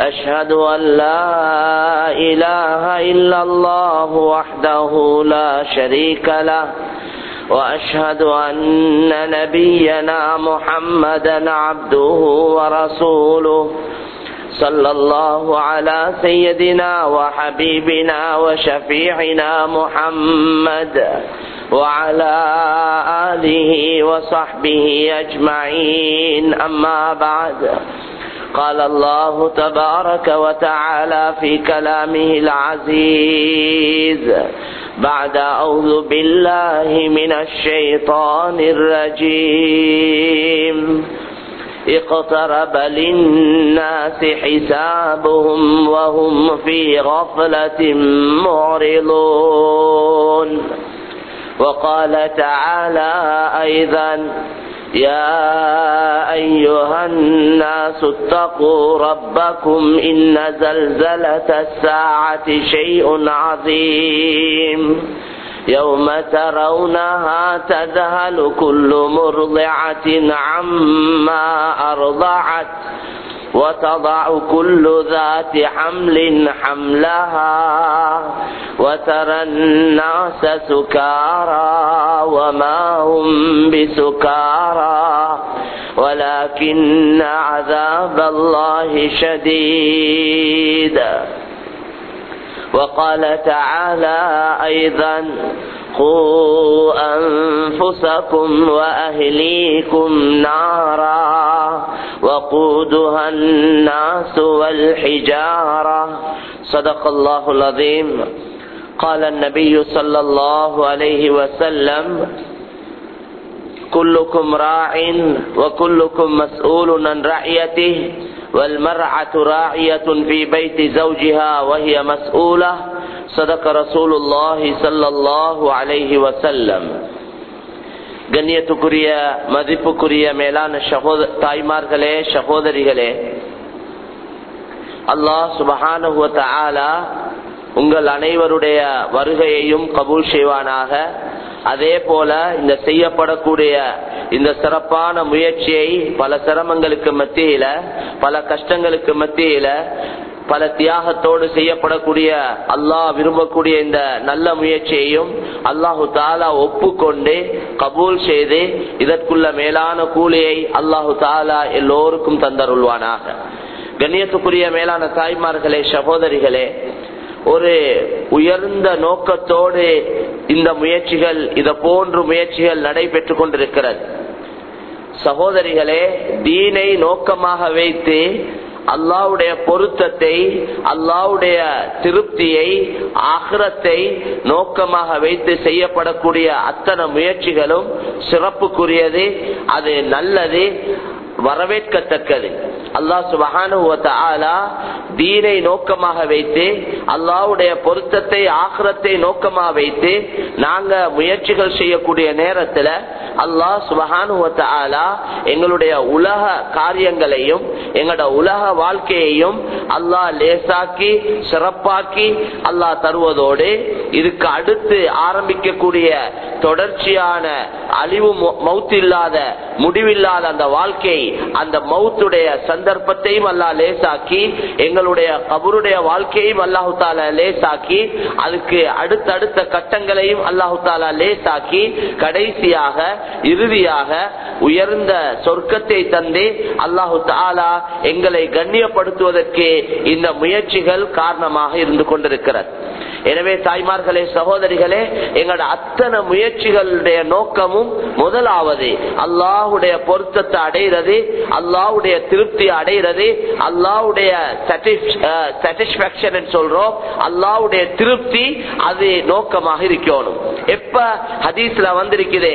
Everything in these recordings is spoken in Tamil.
أشهد أن لا إله إلا الله وحده لا شريك له وأشهد أن نبينا محمدا عبده ورسوله صلى الله على سيدنا وحبيبنا وشفيعنا محمد وعلى آله وصحبه أجمعين. أما بعد قال الله تبارك وتعالى في كلامه العزيز بعد أعوذ بالله من الشيطان الرجيم. اقترب للناس حسابهم وهم في غفلة معرضون. وقال تعالى أيضا يا أيها الناس اتقوا ربكم إن زلزلة الساعة شيء عظيم. يوم ترونها تذهل كل مرضعة عما أرضعت. وتضع كل ذات حمل حملها وترى الناس سكارى وما هم بسكارى ولكن عذاب الله شديد. وقال تعالى أيضا قوا أنفسكم وأهليكم نارا وقودها الناس والحجارة. صدق الله العظيم. قال النبي صلى الله عليه وسلم كلكم راع وكلكم مسؤول عن رعيته والمرأة راعية في بيت زوجها وهي مسؤولة. صدق رسول الله صلى الله عليه وسلم. கண்ணியத்துக்குரிய மதிப்புக்குரிய மேலான சகோத தாய்மார்களே சகோதரிகளே அல்லாஹ் சுபஹானுவத்த ஆலா உங்கள் அனைவருடைய வருகையையும் கபூல் செய்வானாக. அதே போல இந்த செய்யப்படக்கூடிய இந்த சிறப்பான முயற்சியை பல சிரமங்களுக்கு மத்தியில பல கஷ்டங்களுக்கு மத்தியில பல தியாகத்தோடு செய்யப்படக்கூடிய அல்லாஹ் விரும்பக்கூடிய இந்த நல்ல முயற்சியையும் அல்லாஹு தாலா ஒப்புக்கொண்டு கபூல் செய்து இதற்குள்ள மேலான கூலியை அல்லாஹு தாலா எல்லோருக்கும் தந்தருள்வானாக. கண்ணியத்துக்குரிய மேலான தாய்மார்களே சகோதரிகளே ஒரு உயர்ந்த நோக்கத்தோடு இந்த முயற்சிகள் இத போன்று முயற்சிகள் நடைபெற்றுக் கொண்டிருக்கிறது. சகோதரிகளே தீனை நோக்கமாக வைத்து அல்லாவுடைய பொருத்தத்தை அல்லாவுடைய திருப்தியை ஆகிரத்தை நோக்கமாக வைத்து செய்யப்படக்கூடிய அத்தனை முயற்சிகளும் சிறப்புக்குரியது அது நல்லது. வரவேற்கத்தக்கது. அல்லாஹ் ஆலா தீனை நோக்கமாக வைத்து அல்லாவுடைய பொருத்தத்தை ஆக்கிரத்தை நோக்கமாக வைத்து நாங்க முயற்சிகள் செய்யக்கூடிய நேரத்துல அல்லாஹ் சுபகான எங்களுடைய உலக காரியங்களையும் எங்களோட உலக வாழ்க்கையையும் அல்லாஹ் லேசாக்கி சிறப்பாக்கி அல்லாஹ் தருவதோடு இதுக்கு அடுத்து ஆரம்பிக்கக்கூடிய தொடர்ச்சியான அழிவு மௌத்தில்லாத முடிவில்லாத அந்த வாழ்க்கையை அந்த மவுத்துடைய சந்தர்ப்பத்தையும் அல்லா லேசாக்கி எங்களுடைய கபருடைய வாழ்க்கையும் அல்லாஹு தாலா லேசாக்கி அதுக்கு அடுத்தடுத்த கட்டங்களையும் அல்லாஹு தாலா லேசாக்கி கடைசியாக இறுதியாக உயர்ந்த சொர்க்கத்தை தந்து அல்லாஹு தாலா எங்களை கண்ணியப்படுத்துவதற்கு இந்த முயற்சிகள் காரணமாக இருந்து கொண்டிருக்கிறது. எனவே தாய்மார்களே சகோதரிகளே எங்களோட அத்தனை முயற்சிகளுடைய நோக்கமும் முதலாவது அல்லாஹுடைய பொருத்தத்தை அடைகிறது அல்லாஹுடைய திருப்தி அடைகிறது அல்லாவுடைய சாட்டிஸ்பாக்சன் சொல்றோம். அல்லாவுடைய திருப்தி அது நோக்கமாக இருக்கணும். எப்ப ஹதீஸ்ல வந்திருக்குது?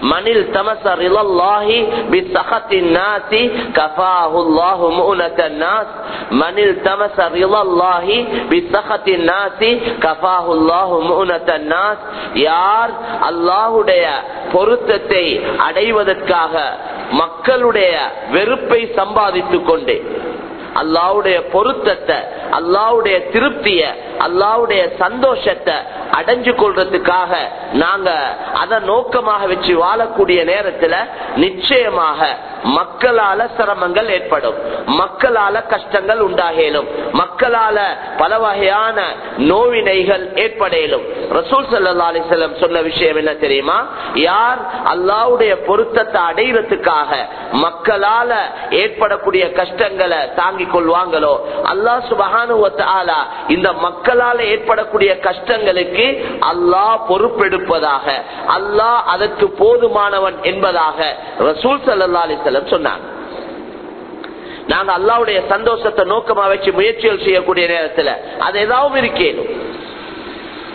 மனில் தமச ரிலல்லாஹி பிசகத்தின் நாசி கஃபாஹுல்லாஹு முனத்தன் நாஸ். மனில் தமச ரிலல்லாஹி பிசகத்தின் நாசி கஃபாஹுல்லாஹு முனத்தன் நாஸ். யார் அல்லாஹுடைய பொருத்தத்தை அடைவதற்காக மக்களுடைய வெறுப்பை சம்பாதித்துக் கொண்டு. அல்லாவுடைய பொருத்தத்தை அல்லாவுடைய திருப்திய அல்லாவுடைய சந்தோஷத்தை அடைஞ்சு கொள்றதுக்காக நாங்க அதை நோக்கமாக வச்சு வாழக்கூடிய நேரத்துல நிச்சயமாக மக்களால சிரமங்கள் ஏற்படும். மக்களால கஷ்டங்கள் உண்டாகலும். மக்களால பல வகையான நோவினைகள் ஏற்படையிலும் ரசூல் சல்லா அலிசல்லம் சொன்ன விஷயம் என்ன தெரியுமா? யார் அல்லாவுடைய பொருத்தத்தை அடைகிறதுக்காக மக்களால ஏற்படக்கூடிய கஷ்டங்களை தாங்க தாங்கிக் கொள்வாங்களோ அல்லா சுபகானுவத்தாலா இந்த மக்களால் ஏற்படக்கூடிய கஷ்டங்களுக்கு அல்லாஹ் பொறுப்பெடுப்பதாக அல்லாஹ் அதற்கு போதுமானவன் என்பதாக ரசூல் சல்லா அலிசல்லம் சொன்னான் நாங்க அல்லாவுடைய சந்தோஷத்தை நோக்கமா வச்சு முயற்சிகள் செய்யக்கூடிய நேரத்துல அது ஏதாவது இருக்கேனும்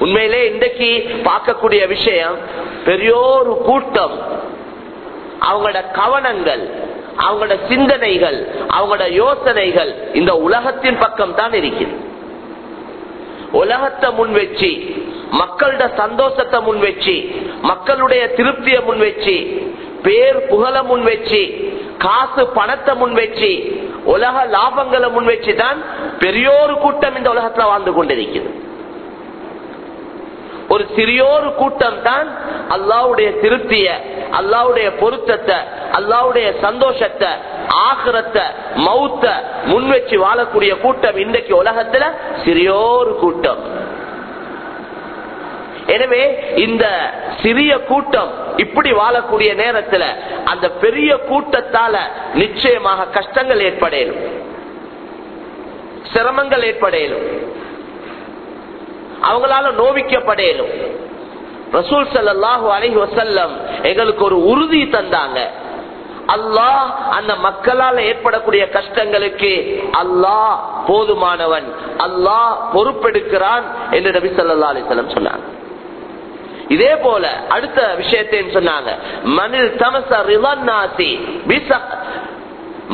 உண்மையிலே இன்றைக்கு பார்க்கக்கூடிய விஷயம் பெரியோரு கூட்டம் அவங்களோட கவனங்கள் அவங்களோட சிந்தனைகள் அவங்களோட யோசனைகள் இந்த உலகத்தின் பக்கம் தான் இருக்குது உலகத்தை முன் வச்சு மக்களோட சந்தோஷத்தை முன் வச்சு மக்களுடைய திருப்தியை முன் வச்சு பேர் புகழ முன் வச்சு காசு பணத்தை முன் வச்சு உலக லாபங்களை முன் வச்சு தான் பெரியோரு கூட்டம் இந்த உலகத்துல வாழ்ந்து கொண்டிருக்கிறது. ஒரு சிறியோரு கூட்டம் தான் அல்லாவுடைய திருப்திய அல்லாவுடைய பொருத்தத்தை அல்லாவுடைய சந்தோஷத்தை ஆகிரத்தை மௌத்த முன் வச்சு வாழக்கூடிய கூட்டம் இன்றைக்கு உலகத்துல சிறியோரு கூட்டம். எனவே இந்த சிறிய கூட்டம் இப்படி வாழக்கூடிய நேரத்துல அந்த பெரிய கூட்டத்தால நிச்சயமாக கஷ்டங்கள் ஏற்படையிலும் சிரமங்கள் ஏற்படையிலும் அவங்களால நோவிக்கப்படையலும் ரசூல் சல்லாஹூ அலஹி வசல்லம் எங்களுக்கு ஒரு உறுதி தந்தாங்க. அல்லாஹ் அந்த மக்களால் ஏற்படக்கூடிய கஷ்டங்களுக்கு அல்லாஹ் போதுமானவன் அல்லாஹ் பொறுப்பெடுக்கிறான் என்று நபி சல்லா அலிசல்லம் சொன்னாங்க. இதே போல அடுத்த விஷயத்தையும் சொன்னாங்க. மனில் தமச ரிலன்னாசி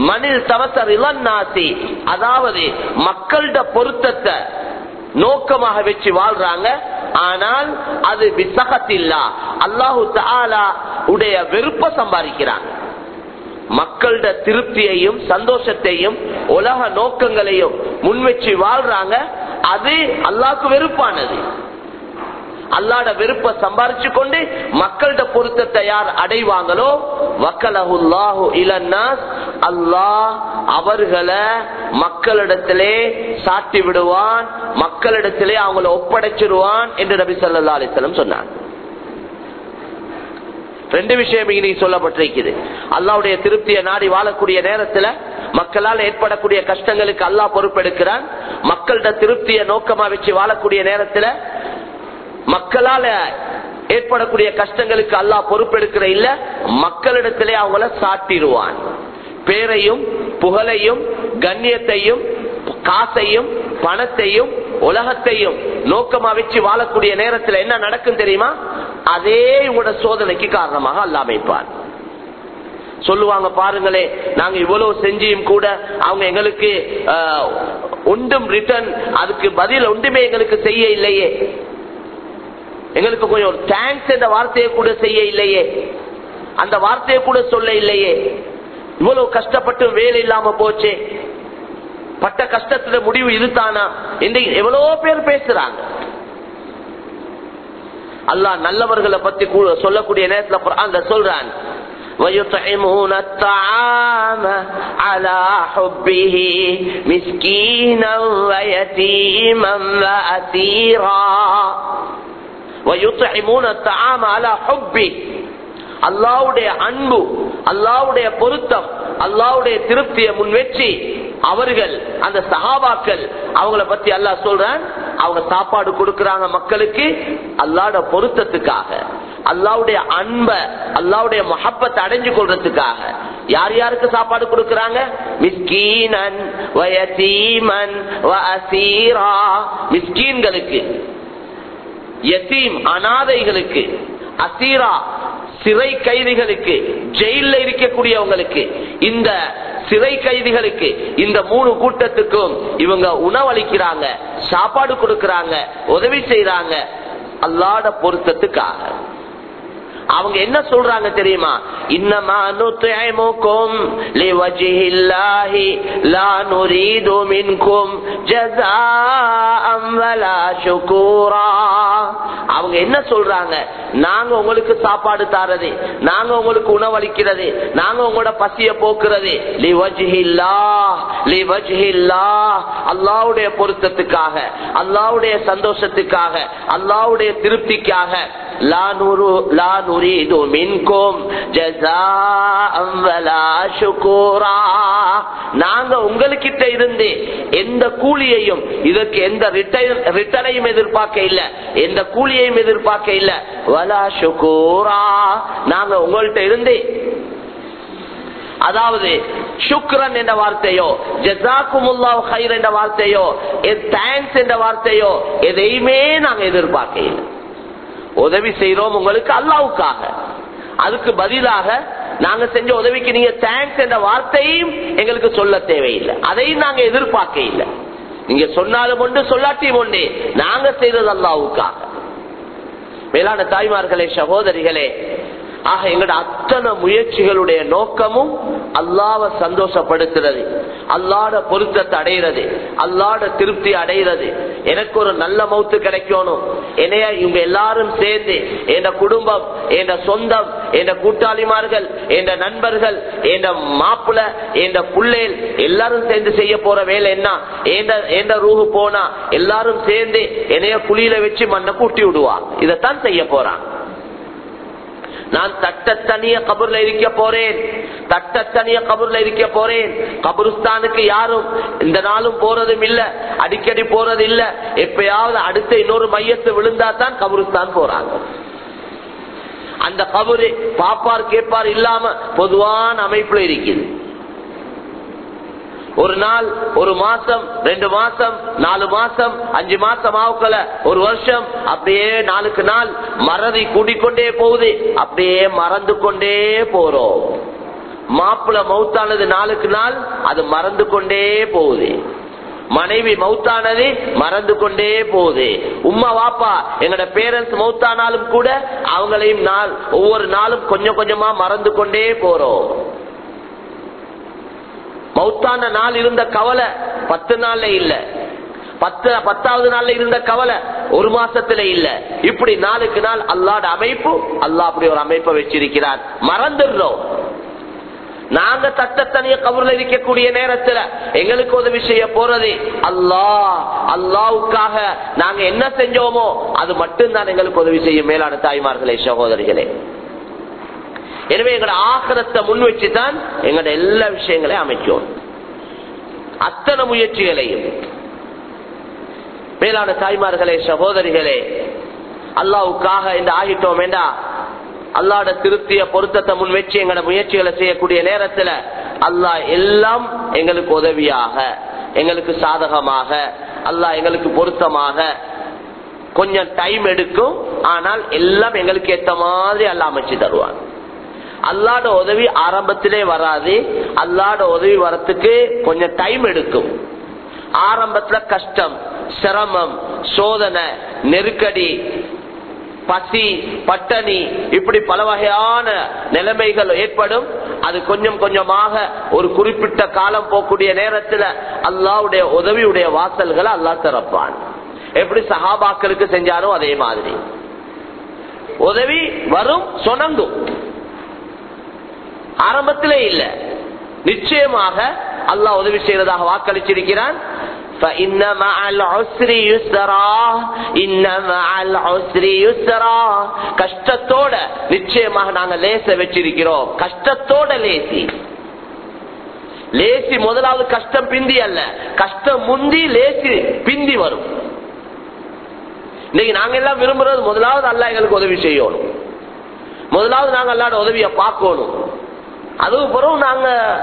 மனில் தமச ரிலன்னாசி அதாவது மக்கள்கிட்ட பொருத்தத்தை நோக்கமாக வச்சு வாழ்றாங்க. ஆனால் அது விசகத்தில்லா. அல்லாஹு தாலா உடைய வெறுப்ப சம்பாதிக்கிறாங்க. மக்களோட திருப்தியையும் சந்தோஷத்தையும் உலக நோக்கங்களையும் முன்வச்சு வாழ்றாங்க. அது அல்லாக்கு வெறுப்பானது. அல்லாட வெறுப்ப சம்பாரிச்சு கொண்டு மக்கள்கிட்ட பொருத்தத்தை யார் அடைவாங்களோ வக்கலஹுல்லாஹு இலன்னாஸ் அல்லாஹ் அவர்களை மக்களிடத்திலே சாட்டி விடுவான் மக்களிடத்திலே அவங்களை ஒப்படைச்சிருவான் என்று நபி சொல்லா அலிஸ்லம் சொன்னான் ரெண்டு விஷயம் இன்னைக்கு சொல்லப்பட்டிருக்குது அல்லாவுடைய திருப்தியை நாடி வாழக்கூடிய நேரத்துல மக்களால் ஏற்படக்கூடிய கஷ்டங்களுக்கு அல்லாஹ் பொறுப்பெடுக்கிறான். மக்கள்கிட்ட திருப்தியை நோக்கமா வச்சு வாழக்கூடிய நேரத்துல மக்களால ஏற்படக்கூடிய கஷ்டங்களுக்கு அல்லாஹ் பொறுப்பெடுக்கிற இல்ல மக்களிடத்திலே அவங்கள சாட்டிடுவான் பேரையும் புகழையும் கண்ணியத்தையும் காசையும் பணத்தையும் உலகத்தையும் நோக்கமா வச்சு வாழக்கூடிய நேரத்தில் என்ன நடக்கும் தெரியுமா? அதே உங்களோட சோதனைக்கு காரணமாக அல்லாமைப்பார் சொல்லுவாங்க பாருங்களே நாங்க இவ்வளவு செஞ்சியும் கூட அவங்க எங்களுக்கு ஒன்றும் ரிட்டர்ன் அதுக்கு பதில் ஒன்றுமே எங்களுக்கு செய்ய இல்லையே எங்களுக்கு கொஞ்சம் ஒரு தேங்க்ஸ் என்ற வார்த்தையை கூட செய்ய இல்லையே அந்த வார்த்தையை கூட சொல்ல இல்லையே இவ்வளவு கஷ்டப்பட்டு வேலை இல்லாம போச்சே பட்ட கஷ்டத்துல முடிவு இதுதானா என்று எவ்வளவோ பேர் பேசுறாங்க அல்லாஹ் நல்லவர்களை பத்தி சொல்லக்கூடிய நேரத்தில் அந்த சொல்றான் ويطعمون الطعام على حبه مسكينا ويتيما وأسيرا அல்லாவுடைய அன்பு அல்லாவுடைய பொருத்தம் அல்லாவுடைய திருப்தியை முன்வெற்றி அவர்கள் அந்த சகாபாக்கள் அவங்கள பத்தி அல்லா சொல்றான் அவங்க சாப்பாடு கொடுக்கறாங்க மக்களுக்கு அல்லாட பொருத்தத்துக்காக அல்லாவுடைய அன்ப அல்லாவுடைய மஹப்பத்தை அடைஞ்சு கொள்றதுக்காக. யார் யாருக்கு சாப்பாடு கொடுக்கறாங்க? மிஸ்கீனன் மிஸ்கீன்களுக்கு. யசீம் அனாதைகளுக்கு அசீரா சிறை கைதிகளுக்கு ஜெயில இருக்கக்கூடியவங்களுக்கு இந்த சிறை கைதிகளுக்கு இந்த மூணு கூட்டத்துக்கும் இவங்க உணவளிக்கிறாங்க சாப்பாடு கொடுக்கறாங்க உதவி செய்யறாங்க அல்லாட பொருத்தத்துக்காக. அவங்க என்ன சொல்றாங்க தெரியுமா? இன்னமா லா அவங்க என்ன சொல்றாங்க? நாங்க உங்களுக்கு சாப்பாடு தாரது நாங்க உங்களுக்கு உணவளிக்கிறது நாங்க உங்களோட பசிய போக்குறது. அல்லாவுடைய பொருத்தத்துக்காக அல்லாவுடைய சந்தோஷத்துக்காக அல்லாஹ்வுடைய திருப்திக்காக லா லா வலா நாங்க உங்களுக்கிட்ட இருந்து எந்த கூலியையும் இதற்கு எந்த ரிட்டனையும் எதிர்பார்க்க இல்ல. எந்த கூலியையும் எதிர்பார்க்க இல்ல. வலா ஷுகூரா. நாங்க உங்கள்கிட்ட இருந்து அதாவது சுக்ரன் என்ற வார்த்தையோ ஜசாக்குமுல்லா ஹைர் என்ற வார்த்தையோ தேங்க்ஸ் என்ற வார்த்தையோ எதையுமே நாங்க எதிர்பார்க்க இல்லை உதவி செய்யறோம் உங்களுக்கு அல்லாவுக்காக. அதுக்கு பதிலாக நாங்க செஞ்ச உதவிக்கு நீங்க தேங்க்ஸ் என்ற வார்த்தையும் எங்களுக்கு சொல்ல தேவையில்லை. அதையும் நாங்க எதிர்பார்க்க இல்லை நீங்க சொன்னாலும் ஒன்று சொல்லாட்டியும் ஒன்று நாங்க செய்யறது அல்லாவுக்காக. மேலான தாய்மார்களே சகோதரிகளே ஆக எங்களோட அத்தனை முயற்சிகளுடைய நோக்கமும் அல்லாவ சந்தோஷப்படுத்துறது. அல்லாட பொருத்தத்தை அடைகிறது அல்லாட திருப்தி அடைகிறது எனக்கு ஒரு நல்ல மௌத்து கிடைக்கணும். என்னைய இவங்க எல்லாரும் சேர்ந்து என் குடும்பம் என் சொந்தம் என் கூட்டாளிமார்கள் என் நண்பர்கள் என் மாப்பிள்ள என் பிள்ளைகள் எல்லாரும் சேர்ந்து செய்ய போற வேலை என்ன? எந்த ரூஹு போனா எல்லாரும் சேர்ந்து என்னைய குழியில வச்சு மண்ணை கூட்டி விடுவா. இதைத்தான் செய்ய போறான். நான் தட்டத்தனிய கபூர்ல இருக்க போறேன். தட்டத்தனிய கபூர்ல இருக்க போறேன். கபுருஸ்தானுக்கு யாரும் இந்த நாளும் போறதும் இல்ல அடிக்கடி போறது இல்ல. எப்பயாவது அடுத்த இன்னொரு மையத்தை விழுந்தா தான் கபுருஸ்தான் போறாங்க. அந்த கபரு பாப்பார் கேட்பார் இல்லாம பொதுவான அமைப்புல இருக்குது. ஒரு நாள் ஒரு மாசம் ரெண்டு மாசம் நாலு மாசம் அஞ்சு மாசம் ஆவுக்கல ஒரு வருஷம் அப்படியே நாளுக்கு நாள் மறதி கூடிக்கொண்டே போகுது. அப்படியே மறந்து கொண்டே போறோம். மாப்பிள்ள மௌத்தானது நாளுக்கு நாள் அது மறந்து கொண்டே போகுது. மனைவி மௌத்தானது மறந்து கொண்டே போகுது. உம்மா வாப்பா எங்கட பேரண்ட்ஸ் மௌத்தானாலும் கூட அவங்களையும் நாள் ஒவ்வொரு நாளும் கொஞ்சம் கொஞ்சமா மறந்து கொண்டே போறோம். மௌத்தான நாள் இருந்த கவலை பத்து நாள்ல இல்லை. பத்து பத்தாவது நாள்ல இருந்த கவலை ஒரு மாசத்துல இல்ல. இப்படி நாளுக்கு நாள் அல்லாட அமைப்பு அல்லா அப்படி ஒரு அமைப்பை வச்சிருக்கிறார். மறந்துடுறோம். நாங்க தட்டத்தனிய கபூர்ல இருக்கக்கூடிய நேரத்துல எங்களுக்கு உதவி செய்ய போறது அல்லா அல்லாவுக்காக நாங்க என்ன செஞ்சோமோ அது மட்டும்தான் எங்களுக்கு உதவி செய்யும் மேலான தாய்மார்களே சகோதரிகளே. எனவே எங்களோட ஆகரத்தை முன் வச்சுதான் எங்களோட எல்லா விஷயங்களையும் அமைச்சோம் அத்தனை முயற்சிகளையும். மேலான தாய்மார்களே சகோதரிகளே அல்லாவுக்காக இந்த ஆகிட்டோம் வேண்டா அல்லாட திருப்திய பொருத்தத்தை முன் வச்சு எங்களோட முயற்சிகளை செய்யக்கூடிய நேரத்துல அல்லாஹ் எல்லாம் எங்களுக்கு உதவியாக எங்களுக்கு சாதகமாக அல்லாஹ் எங்களுக்கு பொருத்தமாக கொஞ்சம் டைம் எடுக்கும். ஆனால் எல்லாம் எங்களுக்கு ஏத்த மாதிரி அல்ல அமைச்சு தருவான். அல்லாட உதவி ஆரம்பத்திலே வராது. அல்லாட உதவி வரத்துக்கு கொஞ்சம் டைம் எடுக்கும். ஆரம்பத்துல கஷ்டம் சிரமம் சோதனை நெருக்கடி பசி பட்டணி இப்படி பல வகையான நிலைமைகள் ஏற்படும். அது கொஞ்சம் கொஞ்சமாக ஒரு குறிப்பிட்ட காலம் போகக்கூடிய நேரத்துல அல்லாவுடைய உதவியுடைய வாசல்களை அல்லா திறப்பான். எப்படி சகாபாக்களுக்கு செஞ்சாரோ அதே மாதிரி. உதவி வரும் சொனங்கும் ஆரம்பத்திலே இல்லை. நிச்சயமாக அல்லாஹ் உதவி செய்வதாக வாக்களிச்சிருக்கிறான். கஷ்டத்தோட நிச்சயமாக நாங்க லேச வச்சிருக்கிறோம். கஷ்டத்தோட லேசி. லேசி முதலாவது கஷ்டம் பிந்தி அல்ல. கஷ்டம் முந்தி லேசி பிந்தி வரும். இன்னைக்கு நாங்க எல்லாம் விரும்புறது முதலாவது அல்ல எங்களுக்கு உதவி செய்யணும். முதலாவது நாங்க அல்லாட உதவியை பார்க்கணும். அதுக்கு பிறகு நாங்க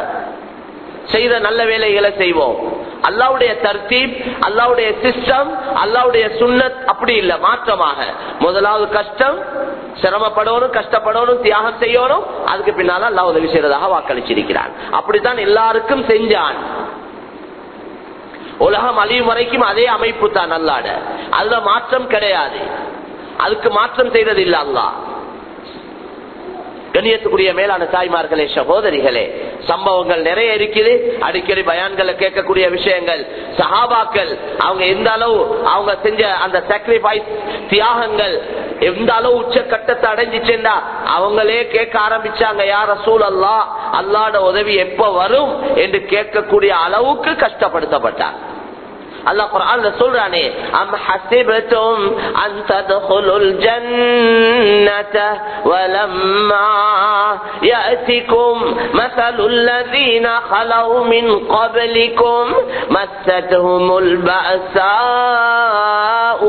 செய்த நல்ல வேலைகளை செய்வோம். அல்லாவுடைய தர்த்தீப் அல்லாவுடைய சிஸ்டம் அல்லாவுடைய சுண்ணத் அப்படி இல்லை மாற்றமாக. முதலாவது கஷ்டம் சிரமப்படணும் கஷ்டப்படணும் தியாகம் செய்யணும் அதுக்கு பின்னால அல்லா உதவி செய்யறதாக வாக்களிச்சிருக்கிறான். அப்படித்தான் எல்லாருக்கும் செஞ்சான். உலகம் அழியும் வரைக்கும் அதே அமைப்பு தான் அல்லாட. அதுல மாற்றம் கிடையாது. அதுக்கு மாற்றம் செய்தது இல்ல அல்லா கண்ணியத்துக்குரிய மேலான தாய்மார்களே சகோதரிகளே சம்பவங்கள் நிறைய இருக்குது. அடிக்கடி பயான்களை கேட்கக்கூடிய விஷயங்கள் சஹாபாக்கள் அவங்க எந்த அளவு அவங்க செஞ்ச அந்த சாக்ரிஃபைஸ் தியாகங்கள் எந்த அளவு உச்ச கட்டத்தை அடைஞ்சிச்சுன்னா அவங்களே கேட்க ஆரம்பிச்சாங்க யார சூழல்லா அல்லாட உதவி எப்ப வரும்? என்று கேட்கக்கூடிய அளவுக்கு கஷ்டப்படுத்தப்பட்டாங்க. அல்லாஹ் குர்ஆன்ல சொல்றானே அம் ஹஸிபதும் அன் தத்குலுல் ஜன்னத வலம்மா يأتكم مثل الذين خلوا من قبلكم مستهم البأساء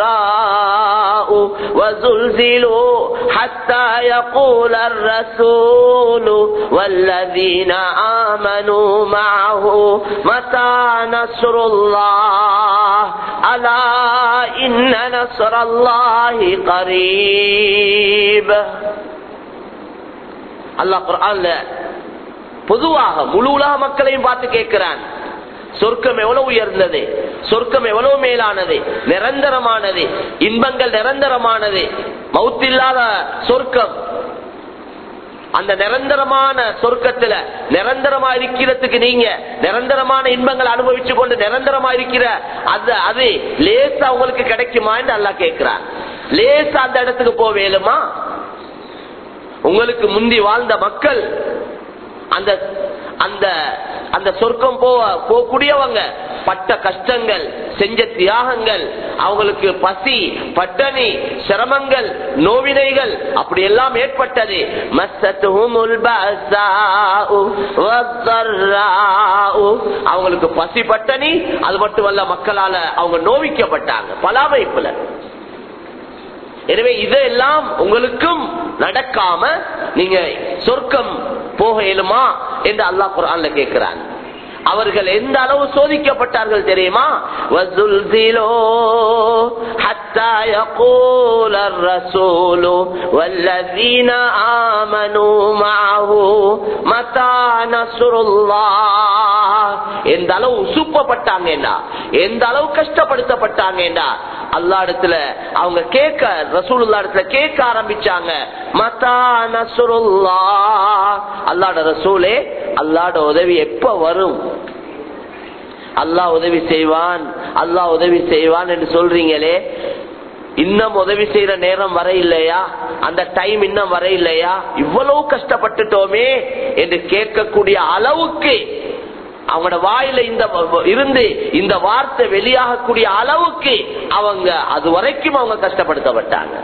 والضراء وزلزلوا حتى يقول الرسول والذين آمنوا معه متى نصر நஸ்ருல்லாஹ் அலா இன்ன நஸ்ருல்லாஹி கரீப் அல்லாஹ் குர்ஆன்ல பொதுவாக முழு உலக மக்களையும் பார்த்து கேட்கிறான். சொர்க்கம் எவ்வளவு உயர்ந்தது? சொர்க்கம் எவ்வளவு மேலானது? நிரந்தரமானது? இன்பங்கள் நிரந்தரமானது? மௌத்தில்லாத சொர்க்கம். அந்த நிரந்தரமான சொர்க்கத்துல நிரந்தரமா இருக்கிறதுக்கு நீங்க நிரந்தரமான இன்பங்கள் அனுபவிச்சு கொண்டு நிரந்தரமா இருக்கிற அது அது லேசா உங்களுக்கு கிடைக்குமா என்று அல்லா கேட்கிறார். லேசா அந்த இடத்துக்கு போவேலுமா உங்களுக்கு முந்தி வாழ்ந்த மக்கள் அந்த அந்த அந்த சொர்க்கம் போக போகக்கூடியவங்க பட்ட கஷ்டங்கள் செஞ்ச தியாகங்கள் அவங்களுக்கு பசி பட்டணி சிரமங்கள் நோவினைகள் அப்படி எல்லாம் ஏற்பட்டது அவங்களுக்கு பசி பட்டணி அது மட்டுமல்ல மக்களால அவங்க நோவிக்கப்பட்டாங்க. பல அமைப்புல எனவே இதெல்லாம் உங்களுக்கும் நடக்காம நீங்க சொர்க்கம் போக இயலுமா? என்று அல்லாஹ் குரான்ல கேட்கிறான். அவர்கள் எந்த அளவு சோதிக்கப்பட்டார்கள் தெரியுமா? எந்த அளவு உசுப்பப்பட்டாங்கடா எந்த அளவு கஷ்டப்படுத்தப்பட்டாங்கடா அல்லா அவங்க கேட்க ரசூலுல்லா இடத்துல கேட்க ஆரம்பிச்சாங்க. மதா நசுருல்லா அல்லாட ரசூலே அல்லாட உதவி எப்ப வரும்? அல்லாஹ் உதவி செய்வான் அல்லாஹ் உதவி செய்வான் என்று சொல்றீங்களே. இன்னும் உதவி செய்யற நேரம் வர இல்லையா? அந்த டைம் இன்னும் வர இல்லையா? இவ்வளவு கஷ்டப்பட்டுட்டோமே என்று கேட்கக்கூடிய அளவுக்கு அவங்களோட வாயில இந்த இருந்து இந்த வார்த்தை வெளியாகக்கூடிய அளவுக்கு அவங்க அது வரைக்கும் அவங்க கஷ்டப்படுத்தப்பட்டாங்க.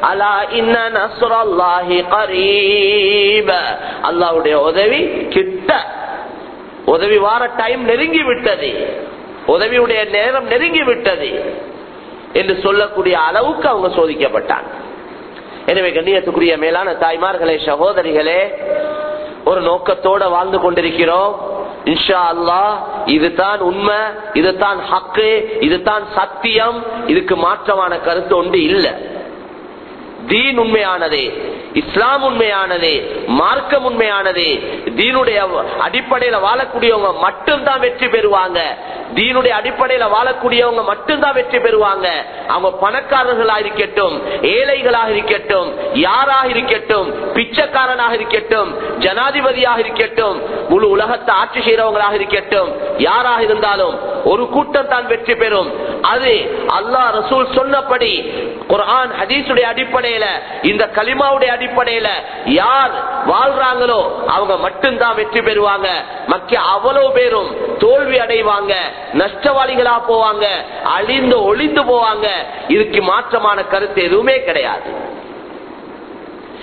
அலா இன்ன நஸ்ரல்லாஹி கரீப. அல்லாஹ்வுடைய உதவி கிட்ட உதவி வார டைம் நெருங்கி விட்டது உதவியுடைய நேரம் நெருங்கி விட்டது என்று சொல்லக்கூடிய அளவுக்கு அவங்க சோதிக்கப்பட்டாங்க. எனவே கண்ணியத்துக்குரிய மேலான தாய்மார்களே சகோதரிகளே ஒரு நோக்கத்தோட வாழ்ந்து கொண்டிருக்கிறோம். இன்ஷா அல்லா இதுதான் உண்மை இதுதான் ஹக்கு இதுதான் சத்தியம் இதுக்கு மாற்றமான கருத்து ஒன்று இல்லை. தீன் உண்மையானது. இஸ்லாம் உண்மையானது மார்க்கம் உண்மையானது தீனுடைய அடிப்படையில வாழக்கூடியவங்க மட்டும்தான் வெற்றி பெறுவாங்க. தீனுடைய அடிப்படையில வாழக்கூடியவங்க மட்டும்தான் வெற்றி பெறுவாங்க. அவங்க பணக்காரர்களாக இருக்கட்டும் ஏழைகளாக இருக்கட்டும் யாராக இருக்கட்டும் பிச்சைக்காரனாக இருக்கட்டும் ஜனாதிபதியாக இருக்கட்டும் முழு உலகத்தை ஆட்சி செய்யறவங்களாக இருக்கட்டும் யாராக இருந்தாலும் ஒரு கூட்டம் தான் வெற்றி பெறும். அது அல்லாஹ் ரசூல் சொன்னபடி குரான் ஹதீசுடைய அடிப்படையில இந்த கலிமாவுடைய அடிப்படையில யார் வாழ்றாங்களோ அவங்க மட்டும்தான் வெற்றி பெறுவாங்க. மக்கிய அவ்வளவு பேரும் தோல்வி அடைவாங்க. நஷ்டவாளிகளா போவாங்க. அழிந்து ஒளிந்து போவாங்க. இதுக்கு மாற்றமான கருத்து எதுவுமே கிடையாது.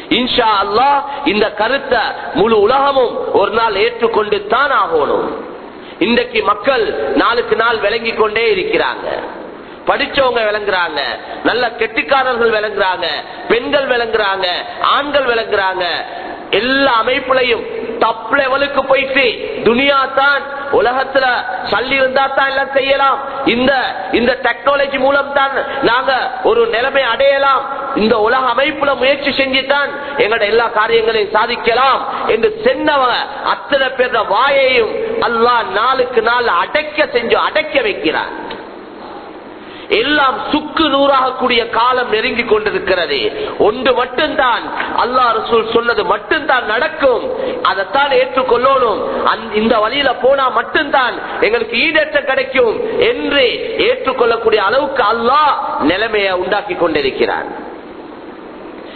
இன்ஷா அல்லா இந்த கருத்தை முழு உலகமும் ஒரு நாள் ஏற்றுக்கொண்டு தான் ஆகணும். இன்றைக்கு மக்கள் நாளுக்கு நாள் விளங்கி கொண்டே இருக்கிறாங்க. படிச்சவங்க விளங்குறாங்க. நல்ல கெட்டிக்காரர்கள் விளங்குறாங்க. பெண்கள் விளங்குறாங்க. ஆண்கள் விளங்குறாங்க. எல்லா அமைப்புலையும் தப் லெவலுக்கு போயிட்டு துனியா தான் உலகத்துல சல்லி இருந்தா தான் எல்லாம் செய்யலாம். இந்த இந்த டெக்னாலஜி மூலம் தான் நாங்க ஒரு நிலைமை அடையலாம். இந்த உலக அமைப்புல முயற்சி செஞ்சுதான் எங்களோட எல்லா காரியங்களையும் சாதிக்கலாம் என்று சென்னவங்க அத்தனை பேர் வாயையும் அல்லாஹ் நாளுக்கு நாள் அடைக்க செஞ்சு அடைக்க வைக்கிறார். எல்லாம் சுக்கு நூறாகக்கூடிய காலம் நெருங்கி கொண்டிருக்கிறது. ஒன்று மட்டும்தான். அல்லா ரசூல் சொன்னது மட்டும்தான் நடக்கும். அதைத்தான் ஏற்றுக்கொள்ளணும். இந்த வழியில போனா மட்டும்தான் எங்களுக்கு ஈடேற்றம் கிடைக்கும் என்று ஏற்றுக்கொள்ளக்கூடிய அளவுக்கு அல்லாஹ் நிலைமையை உண்டாக்கி கொண்டிருக்கிறான்.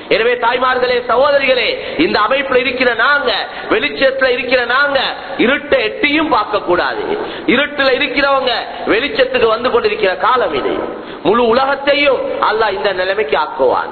எனவே தாய்மார்களே சகோதரிகளே இந்த அமைப்புல இருக்கிற நாங்க வெளிச்சத்துல இருக்கிற நாங்க இருட்டை எட்டியும் பார்க்க கூடாது இருட்டுல இருக்கிறவங்க வெளிச்சத்துக்கு வந்து கொண்டிருக்கிற காலம் இது. முழு உலகத்தையும் அல்லாஹ் இந்த நிலைமைக்கு ஆக்குவான்.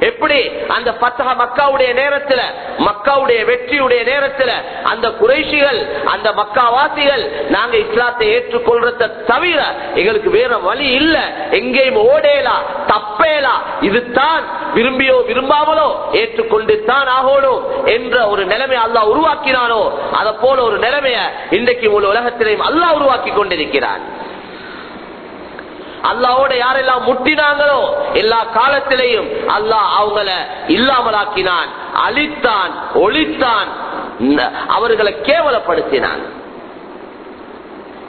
எப்படி அந்த பத்தக மக்காவுடைய நேரத்துல மக்காவுடைய வெற்றியுடைய நேரத்துல அந்த குறைஷிகள் அந்த மக்காவாசிகள் நாங்க இஸ்லாத்தை ஏற்றுக்கொள்றத தவிர எங்களுக்கு வேற வழி இல்ல. எங்கேயும் ஓடேலா தப்பேலா இதுதான் விரும்பியோ விரும்பாமலோ ஏற்றுக்கொண்டு தான் ஆகணும் என்ற ஒரு நிலைமை அல்லா உருவாக்கினானோ அதை போல ஒரு நிலைமைய இன்றைக்கு முழு உலகத்திலையும் அல்லா உருவாக்கி கொண்டிருக்கிறான். அல்லாவோட யாரெல்லாம் முட்டினாங்களோ எல்லா காலத்திலையும் அல்லாஹ் அவங்கள இல்லாமலாக்கினான் அழித்தான் ஒழித்தான் அவர்களை கேவலப்படுத்தினான்.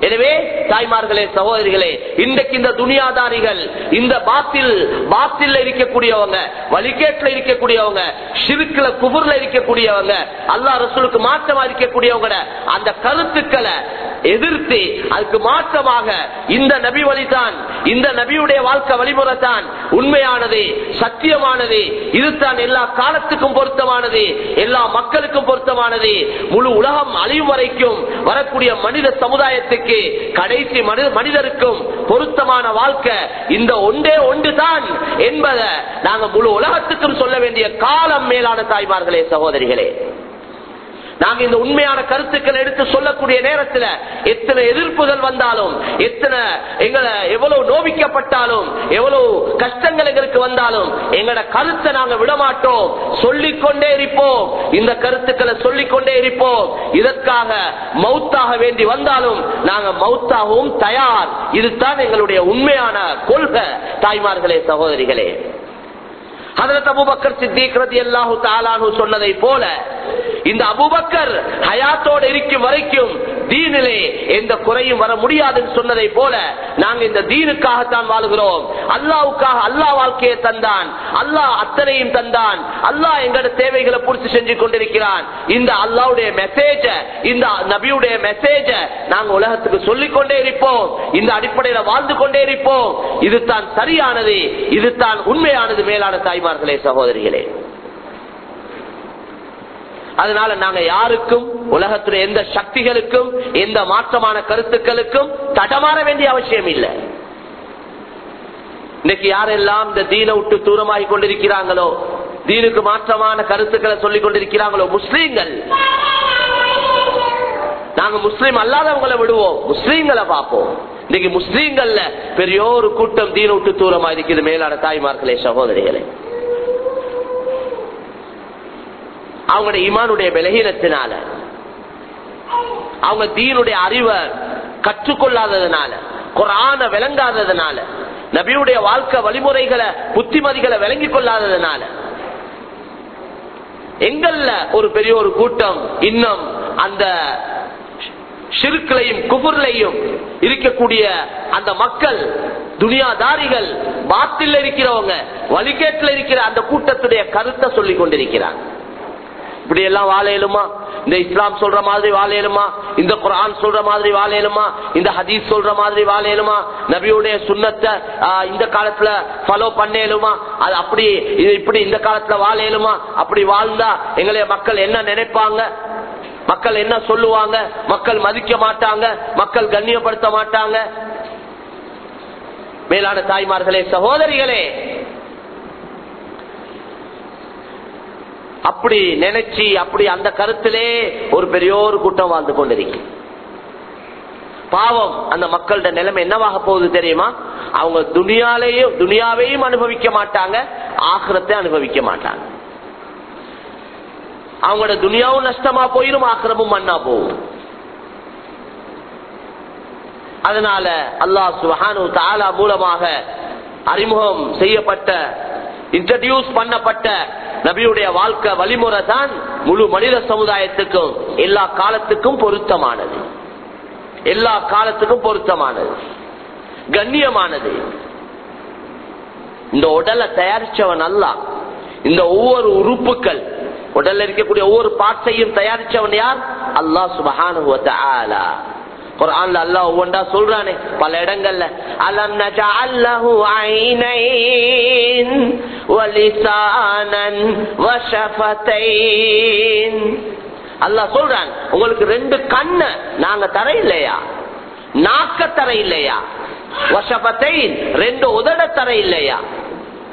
எனவே தாய்மார்களே சகோதரிகளே இன்றைக்கு இந்த துணியாதாரிகள் இந்த பாத்தில் பாத்தில் இருக்கக்கூடியவங்க வழிகேட்டில் இருக்கக்கூடியவங்க சிறுக்கில குபுர்ல இருக்கக்கூடியவங்க அல்லா ரசூலுக்கு மாற்றமா இருக்கக்கூடியவங்க அந்த கருத்துக்களை எதிர்த்து அதுக்கு மாற்றமாக இந்த நபி வழிதான் இந்த நபியுடைய வாழ்க்கை வழிமுறை தான் உண்மையானது சத்தியமானது இதுதான் எல்லா காலத்துக்கும் பொருத்தமானது எல்லா மக்களுக்கும் பொருத்தமானது முழு உலகம் அழியும் வரைக்கும் வரக்கூடிய மனித சமுதாயத்துக்கு கடைசி மனித மனிதருக்கும் பொருத்தமான வாழ்க்கை. இந்த ஒன்றே ஒன்று தான் என்பதை நாங்க முழு உலகத்துக்கும் சொல்ல வேண்டிய காலம் மேலான தாய்மார்களே சகோதரிகளே. நாங்க இந்த உண்மையான கருத்துக்களை எடுத்து சொல்லக்கூடிய நேரத்தில் எத்தனை எதிர்ப்புகள் வந்தாலும் எத்தனை எங்களை எவ்வளவு நோவிக்கப்பட்டாலும் எவ்வளவு கஷ்டங்கள் எங்களுக்கு வந்தாலும் எங்களோட கருத்தை நாங்க விடமாட்டோம். சொல்லிக்கொண்டே இருப்போம். இந்த கருத்துக்களை சொல்லிக்கொண்டே இருப்போம். இதற்காக மௌத்தாக வேண்டி வந்தாலும் நாங்க மவுத்தாகவும் தயார். இதுதான் எங்களுடைய உண்மையான கொள்கை. தாய்மார்களே சகோதரிகளே. ஹதரத் அபூபக்கர் சித்திக் ரலியல்லாஹு தஆலாஹு சொன்னதை போல இந்த அபுபக்கர் ஹயாத்தோடு இருக்கும் வரைக்கும் தீனிலே எந்த குறையும் வர முடியாதுன்னு சொன்னதை போல நாங்க இந்த தீனுக்காகத்தான் வாழுகிறோம். அல்லாவுக்காக அல்லாஹ் வாழ்க்கையை தந்தான். அல்லாஹ் அத்தனையும் தந்தான். அல்லாஹ் எங்களோட தேவைகளை பூர்த்தி செஞ்சு கொண்டிருக்கிறான். இந்த அல்லாவுடைய மெசேஜ இந்த நபியுடைய மெசேஜ நாங்க உலகத்துக்கு சொல்லிக் கொண்டே இருப்போம். இந்த அடிப்படையில வாழ்ந்து கொண்டே இருப்போம். இதுதான் சரியானது. இதுதான் உண்மையானது மேலான தாய்மார்களே சகோதரிகளே. அதனால நாங்க யாருக்கும் உலகத்துல எந்த சக்திகளுக்கும் எந்த மாற்றமான கருத்துக்களுக்கும் தடமாற வேண்டிய அவசியம் இல்லை. இன்னைக்கு யாரெல்லாம் இந்த தீனை விட்டு தூரமாகி கொண்டிருக்கிறாங்களோ தீனுக்கு மாற்றமான கருத்துக்களை சொல்லிக் கொண்டிருக்கிறாங்களோ முஸ்லீம்கள். நாங்க முஸ்லீம் அல்லாதவங்களை விடுவோம். முஸ்லீம்களை பார்ப்போம். இன்னைக்கு முஸ்லீம்கள்ல பெரிய ஒரு கூட்டம் தீன விட்டு தூரமா இருக்குது மேலான தாய்மார்களே சகோதரிகளே. அவங்களுடைய இமானுடைய விலகினத்தினால அவங்க தீனுடைய அறிவை கற்றுக்கொள்ளாததுனால குரான விளங்காததுனால நபியுடைய வாழ்க்கை வழிமுறைகளை புத்திமதிகளை விளங்கி கொள்ளாததுனால எங்கள்ல ஒரு பெரிய ஒரு கூட்டம் இன்னும் அந்த சிறுக்களையும் குபுர்லையும் இருக்கக்கூடிய அந்த மக்கள் துனியாதாரிகள் பாத்தில் இருக்கிறவங்க வழிகேட்டில் இருக்கிற அந்த கூட்டத்துடைய கருத்தை சொல்லிக் கொண்டிருக்கிறார். இப்படி எல்லாம் வாழையிலுமா இந்த இஸ்லாம் சொல்ற மாதிரி வாழையிலுமா இந்த குரான் சொல்ற மாதிரி வாழையிலுமா இந்த ஹதீஸ் சொல்ற மாதிரி வாழையிலுமா நபியுடைய சுண்ணத்தை இந்த காலத்துல ஃபாலோ பண்ணேலுமா அது அப்படி இது இப்படி இந்த காலத்துல வாழையிலுமா அப்படி வாழ்ந்தா எங்களுடைய மக்கள் என்ன நினைப்பாங்க? மக்கள் என்ன சொல்லுவாங்க? மக்கள் மதிக்க மாட்டாங்க? மக்கள் கண்ணியப்படுத்த மாட்டாங்க? மேலான தாய்மார்களே சகோதரிகளே அப்படி நினைச்சு அப்படி அந்த கருத்திலே ஒரு பெரிய ஒரு கூட்டம் வாழ்ந்து கொண்டிருக்கு பாவம் அந்த மக்களோட நிலைமை என்னவாக போகுது தெரியுமா? அவங்க துனியாலேயும் துனியாவையும் அனுபவிக்க மாட்டாங்க ஆக்கிரத்தை அனுபவிக்க மாட்டாங்க. அவங்களோட துனியாவும் நஷ்டமா போயிடும் ஆக்கிரமும் மண்ணா போகும். அதனால அல்லாஹ் சுஹானு தாலா மூலமாக அறிமுகம் செய்யப்பட்ட இன்ட்ரடியூஸ் பண்ணப்பட்ட நபியுடைய வாழ்க்கை வழிமுறை தான் முழு மனித சமுதாயத்துக்கும் எல்லா காலத்துக்கும் பொருத்தமானது. எல்லா காலத்துக்கும் பொருத்தமானது. கண்ணியமானது. இந்த உடலை தயாரிச்சவன் அல்ல. இந்த ஒவ்வொரு உறுப்புகள் உடல்ல இருக்கக்கூடிய ஒவ்வொரு பாட்டையும் தயாரிச்சவன் யார்? அல்லாஹ் சுபஹான குரான்ல அல்லாஹ் ஒவ்வொன்றா சொல்றானே. பல இடங்கள்ல. அலம் நஜஅல்லஹு ஐனைன் வலிசானன் வஷஃபதைன் அல்லாஹ் சொல்றான் உங்களுக்கு ரெண்டு கண்ணு நாங்க தர இல்லையா நாக்க தர இல்லையா வசபத்தை ரெண்டு உதட தர இல்லையா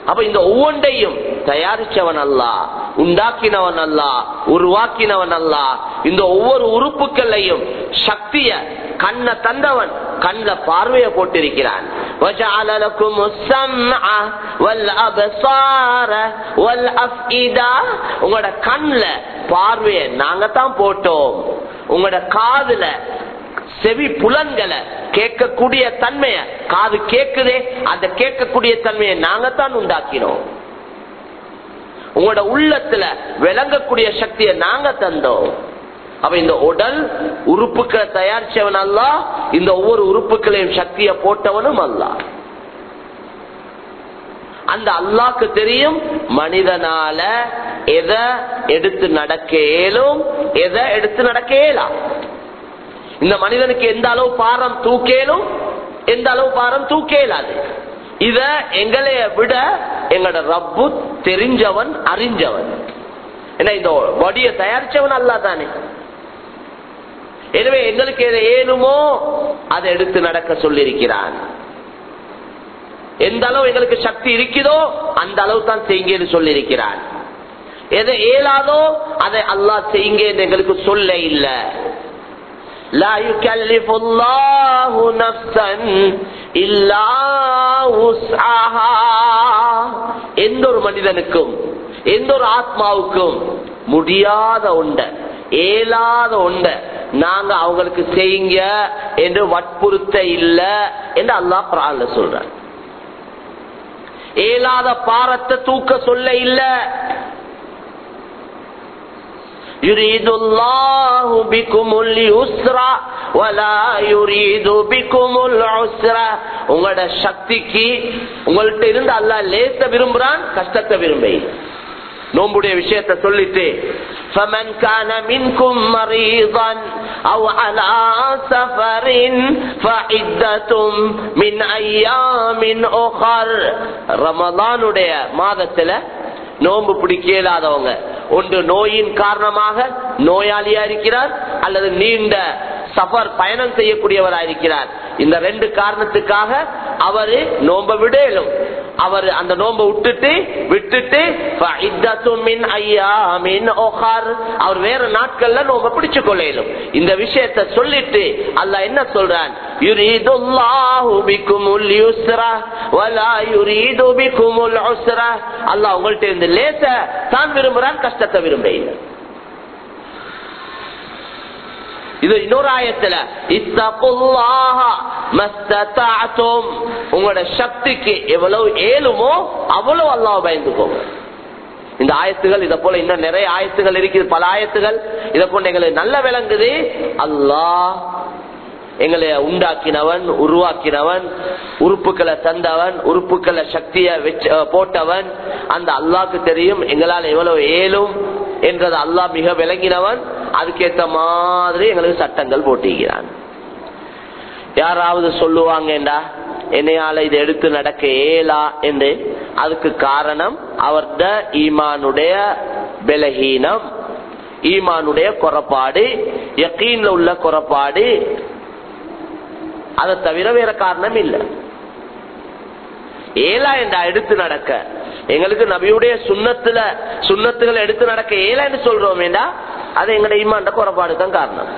அப்ப இந்த ஒவ்வொன்றையும் தயாரிச்சவன் அல்ல உண்டாக்கினவன் அல்ல உருவாக்கினவன் அல்ல இந்த ஒவ்வொரு உறுப்புகளையும் சக்திய கண்ண தந்தவன் கண்ல பார்வைய போட்டிருக்கிறான். உங்களோட கண்ல பார்வைய நாங்க தான் போட்டோம். உங்களோட காதுல செவி புலன்களை கேட்கக்கூடிய தன்மைய காது கேட்குதே அந்த கேட்கக்கூடிய தன்மையை நாங்கத்தான் உண்டாக்கினோம். உங்களோட உள்ளத்துல விளங்கக்கூடிய சக்தியை நாங்க தந்தோம். அப்ப இந்த உடல் உறுப்புகளை தயாரிச்சவன் அல்ல இந்த ஒவ்வொரு உறுப்புகளையும் சக்தியை போட்டவனும் அல்ல அந்த அல்லாக்கு தெரியும் மனிதனால எதை எடுத்து நடக்க இயலும் எதை எடுத்து நடக்க இயலாம் இந்த மனிதனுக்கு எந்த அளவு பாரம் தூக்கேலும் எந்த அளவு பாரம் தூக்கேலாது. இத எங்களைய விட எங்களோட ரப்பு தெரிஞ்சவன் அறிஞ்சவன். ஏன்னா இந்த பாடியை தயாரிச்சவன் அல்லா தானே எனவே எங்களுக்கு எதை ஏனுமோ அதை எடுத்து நடக்க சொல்லியிருக்கிறான். எந்த அளவு எங்களுக்கு சக்தி இருக்குதோ அந்த அளவு தான் செய்யுங்கன்னு சொல்லியிருக்கிறான். எதை ஏலாதோ அதை அல்லாஹ் செய்யுங்க எங்களுக்கு சொல்ல இல்லை. لا يكلف الله نفسا إلا وسعها எந்த ஒரு மனிதனுக்கும் எந்த ஒரு ஆத்மாவுக்கும் முடியாத ஒண்ட ஏலாத ஒண்ட நாங்க அவங்களுக்கு செய்யுங்க என்று வற்புறுத்த இல்ல என்று அல்லாஹ் குரான்ல சொல்ற ஏலாத பாரத்தை தூக்க சொல்ல இல்ல يريد الله بكم اليسر ولا يريد بكم العسر உங்களோட சக்திக்கு உங்கள்ட்ட இருந்து அல்லாஹ் லேச விரும்புறான் கஷ்டத்தை விரும்பி நோம்புடைய விஷயத்தை சொல்லிட்டு فمن كان منكم مريضا او على سفر فعدة من ايام اخر ரமலானுடைய மாதத்துல நோன்பு பிடிக்க இயலாதவங்க ஒன்று நோயின் காரணமாக நோயாளியா இருக்கிறார் அல்லது நீண்ட சஃபர் பயணம் செய்யக்கூடியவராக இருக்கிறார். இந்த ரெண்டு காரணத்துக்காக அவரு நோம்ப விடலும். அவர் அந்த நோன்பை விட்டுட்டு விட்டுட்டு அவர் வேற நாட்கள்ல நோம்ப பிடிச்சு கொள்ளையிலும் இந்த விஷயத்த சொல்லிட்டு அல்ல என்ன சொல்றான்? அல்லாஹ் உங்கள்ட்ட இருந்து லேச தான் விரும்புறான் கஷ்டத்தை விரும்ப இது இன்னொரு ஆயத்துல உங்களோட சக்திக்கு எவ்வளவு ஏழுமோ அவ்வளவு அல்லாஹ் பயந்துக்கோங்க இந்த ஆயத்துகள் இதை போல இன்னும் நிறைய ஆயத்துகள் இருக்குது. பல ஆயத்துகள் இதை போன்ற எங்களுக்கு நல்ல விளங்குது. அல்லாஹ் எங்களை உண்டாக்கினவன் உருவாக்கினவன் உறுப்புகளை தந்தவன் உறுப்புகளை சக்தியை போட்டவன். அந்த அல்லாக்கு தெரியும் எங்களால் எவ்வளவு ஏலும் என்றது அல்லாஹ் மிக விளங்கினவன். அதுக்கேற்ற மாதிரி எங்களுக்கு சட்டங்கள் போட்டிருக்கிறான். யாராவது சொல்லுவாங்கடா என்னையால இதை எடுத்து நடக்க ஏலா என்று. அதுக்கு காரணம் அவர்த ஈமானுடைய பலகீனம் ஈமானுடைய குறப்பாடு யக்கீன்ல உள்ள குறப்பாடு அதை தவிர வேற காரணம் இல்லை. ஏலா என்றா எடுத்து நடக்க? எங்களுக்கு நபியுடைய சுண்ணத்துல சுண்ணத்துகளை எடுத்து நடக்க ஏலான்னு சொல்றோம் வேண்டா அது எங்களுடைய ஈமாண்ட குறைபாடு தான் காரணம்.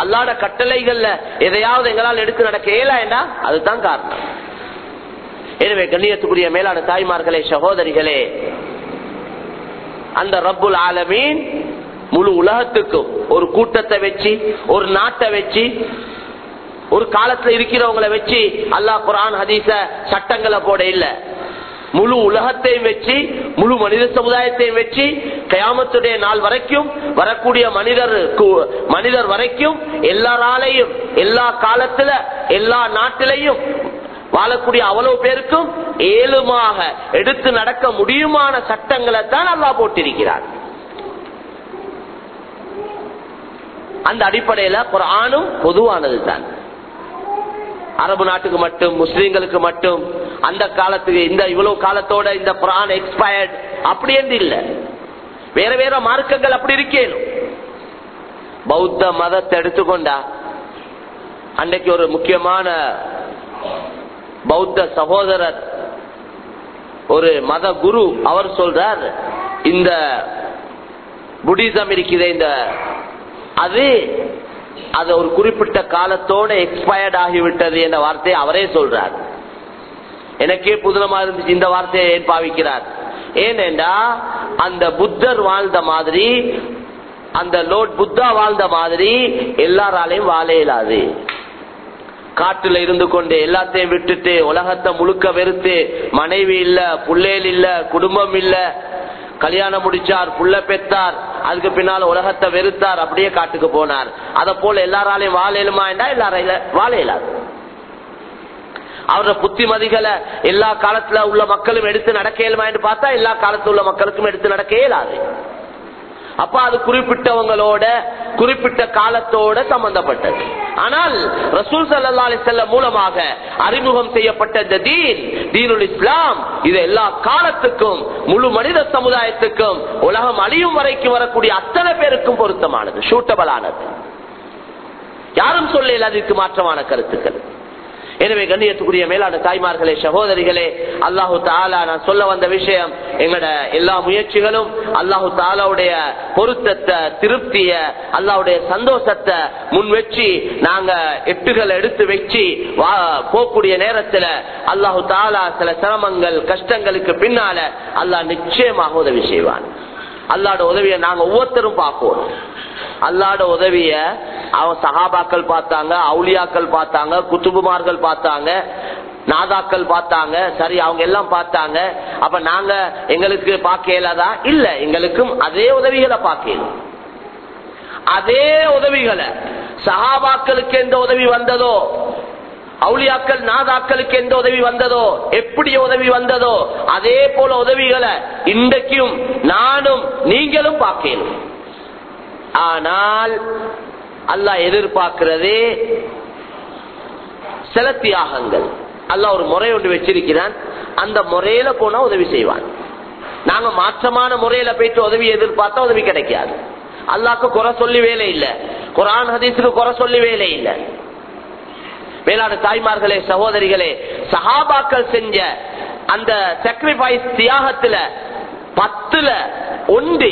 அல்லாட கட்டளைகள்ல எதையாவது எங்களால் எடுத்து நடக்க ஏலாண்டா அதுதான் காரணம். எனவே கண்ணியத்துக்குரிய மேலான தாய்மார்களே சகோதரிகளே அந்த ரப்புல் ஆலமீன் முழு உலகத்துக்கும் ஒரு கூட்டத்தை வச்சு ஒரு நாட்டை வச்சு ஒரு காலத்துல இருக்கிறவங்களை வச்சு அல்லாஹ் குரான் ஹதீச சட்டங்களை போட இல்ல. முழு உலகத்தையும் வச்சு முழு மனித சமுதாயத்தையும் வச்சு கயாமத்துடைய நாள் வரைக்கும் வரக்கூடிய மனிதர் மனிதர் வரைக்கும் எல்லாராலையும் எல்லா காலத்துல எல்லா நாட்டிலையும் வாழக்கூடிய அவ்வளவு பேருக்கும் ஏழுமாக எடுத்து நடக்க முடியுமான சட்டங்களை தான் அல்லாஹ் போட்டிருக்கிறார். அந்த அடிப்படையில குரானும் பொதுவானது தான் அரபு நாட்டுக்கு மட்டும் முஸ்லீம்களுக்கு மட்டும் அந்த காலத்துக்கு இந்த இவ்வளவு காலத்தோட இந்த குரான் எக்ஸ்பயர்ட் அப்படி என்று இல்லை. வேற வேற மார்க்கங்கள் அப்படி இருக்கேனும் பௌத்த மதத்தை எடுத்துக்கொண்டா அன்னைக்கு ஒரு முக்கியமான பௌத்த சகோதரர் ஒரு மத குரு அவர் சொல்றார் இந்த புடிசம் இருக்குது இந்த அது அது ஒரு குறிப்பிட்ட காலத்தோட எக்ஸ்பயர்ட் ஆகிவிட்டது என்ற வார்த்தையை அவரே சொல்றார். எனக்கே புதுனமா இருந்துச்சு இந்த வார்த்தையை ஏன் பாவிக்கிறார்? ஏனென்றா அந்த புத்தர் வாழ்ந்த மாதிரி அந்த லோட் புத்தா வாழ்ந்த மாதிரி எல்லாராலையும் வாழ இயலாது. காட்டுல இருந்து கொண்டு எல்லாத்தையும் விட்டுட்டு உலகத்தை முழுக்க வெறுத்து மனைவி இல்ல புள்ளேல் இல்ல குடும்பம் இல்ல கல்யாணம் முடிச்சார் புள்ள பெத்தார் அதுக்கு பின்னால உலகத்தை வெறுத்தார் அப்படியே காட்டுக்கு போனார். அத போல எல்லாராலையும் வாழையலுமா என்றா எல்லாரையில வாழ இயலாது. அவரோட புத்திமதிகளை எல்லா காலத்துல உள்ள மக்களும் எடுத்து நடக்க இயலுமா என்று பார்த்தா எல்லா காலத்துல உள்ள மக்களுக்கும் எடுத்து நடக்க இயலாது. அப்ப அது குறிப்பிட்டவங்களோட குறிப்பிட்ட காலத்தோட சம்பந்தப்பட்டது. ஆனால் ரசூல் சல்லா அலிசல்ல மூலமாக அறிமுகம் செய்யப்பட்ட இந்த தீன் தீனுல் இஸ்லாம் இது எல்லா காலத்துக்கும் முழு மனித சமுதாயத்துக்கும் உலகம் அழியும் வரைக்கும் வரக்கூடிய அத்தனை பேருக்கும் பொருத்தமானது சூட்டபலானது யாரும் சொல்லல அதுக்கு மாற்றமான கருத்துக்கள். எனவே கண்ணியத்துக்குரிய மேலான தாய்மார்களே சகோதரிகளே அல்லாஹு தாலா நான் சொல்ல வந்த விஷயம் எங்களோட எல்லா முயற்சிகளும் அல்லாஹு தாலாவுடைய பொருத்தத்தை திருப்திய அல்லாவுடைய சந்தோஷத்தை முன் வச்சு நாங்க எட்டுகளை எடுத்து வச்சு வா- போகக்கூடிய நேரத்துல அல்லாஹு தாலா சில சிரமங்கள் கஷ்டங்களுக்கு பின்னால அல்லாஹ் நிச்சயமாக உதவி செய்வான். அல்லாட உதவியை நாங்க ஒவ்வொருத்தரும் பார்ப்போம். அல்லாட உதவிய அவன் சகாபாக்கள் பார்த்தாங்க அவுளியாக்கள் பார்த்தாங்க குத்துபுமார்கள் பார்த்தாங்க நாதாக்கள் பார்த்தாங்க சரி அவங்க எல்லாம் பார்த்தாங்க. அப்ப நாங்க எங்களுக்கு பார்க்கலாதா இல்ல எங்களுக்கும் அதே உதவிகளை பார்க்கணும் அதே உதவிகளை. சகாபாக்களுக்கு எந்த உதவி வந்ததோ அவுளியாக்கள் நாதாக்களுக்கு எந்த உதவி வந்ததோ எப்படி உதவி வந்ததோ அதே போல உதவிகளை இன்றைக்கும் நானும் நீங்களும் பார்க்கணும் ஆனால் அல்லாஹ் எதிர்பார்க்கிறது சில தியாகங்கள். அல்லாஹ் ஒரு முறை ஒன்று வச்சிருக்கிறான். அந்த முறையில போனா உதவி செய்வான். நாங்க மாற்றமான முறையில போயிட்டு உதவி எதிர்பார்த்தா உதவி கிடைக்காது. அல்லாக்கு குறை சொல்லி வேலை இல்ல. குரான் ஹதீஸுக்கு குறை சொல்லி வேலை இல்லை. மேலான தாய்மார்களே சகோதரிகளே சஹாபாக்கள் செஞ்ச அந்த சாக்ரிஃபைஸ் தியாகத்துல பத்துல ஒன்று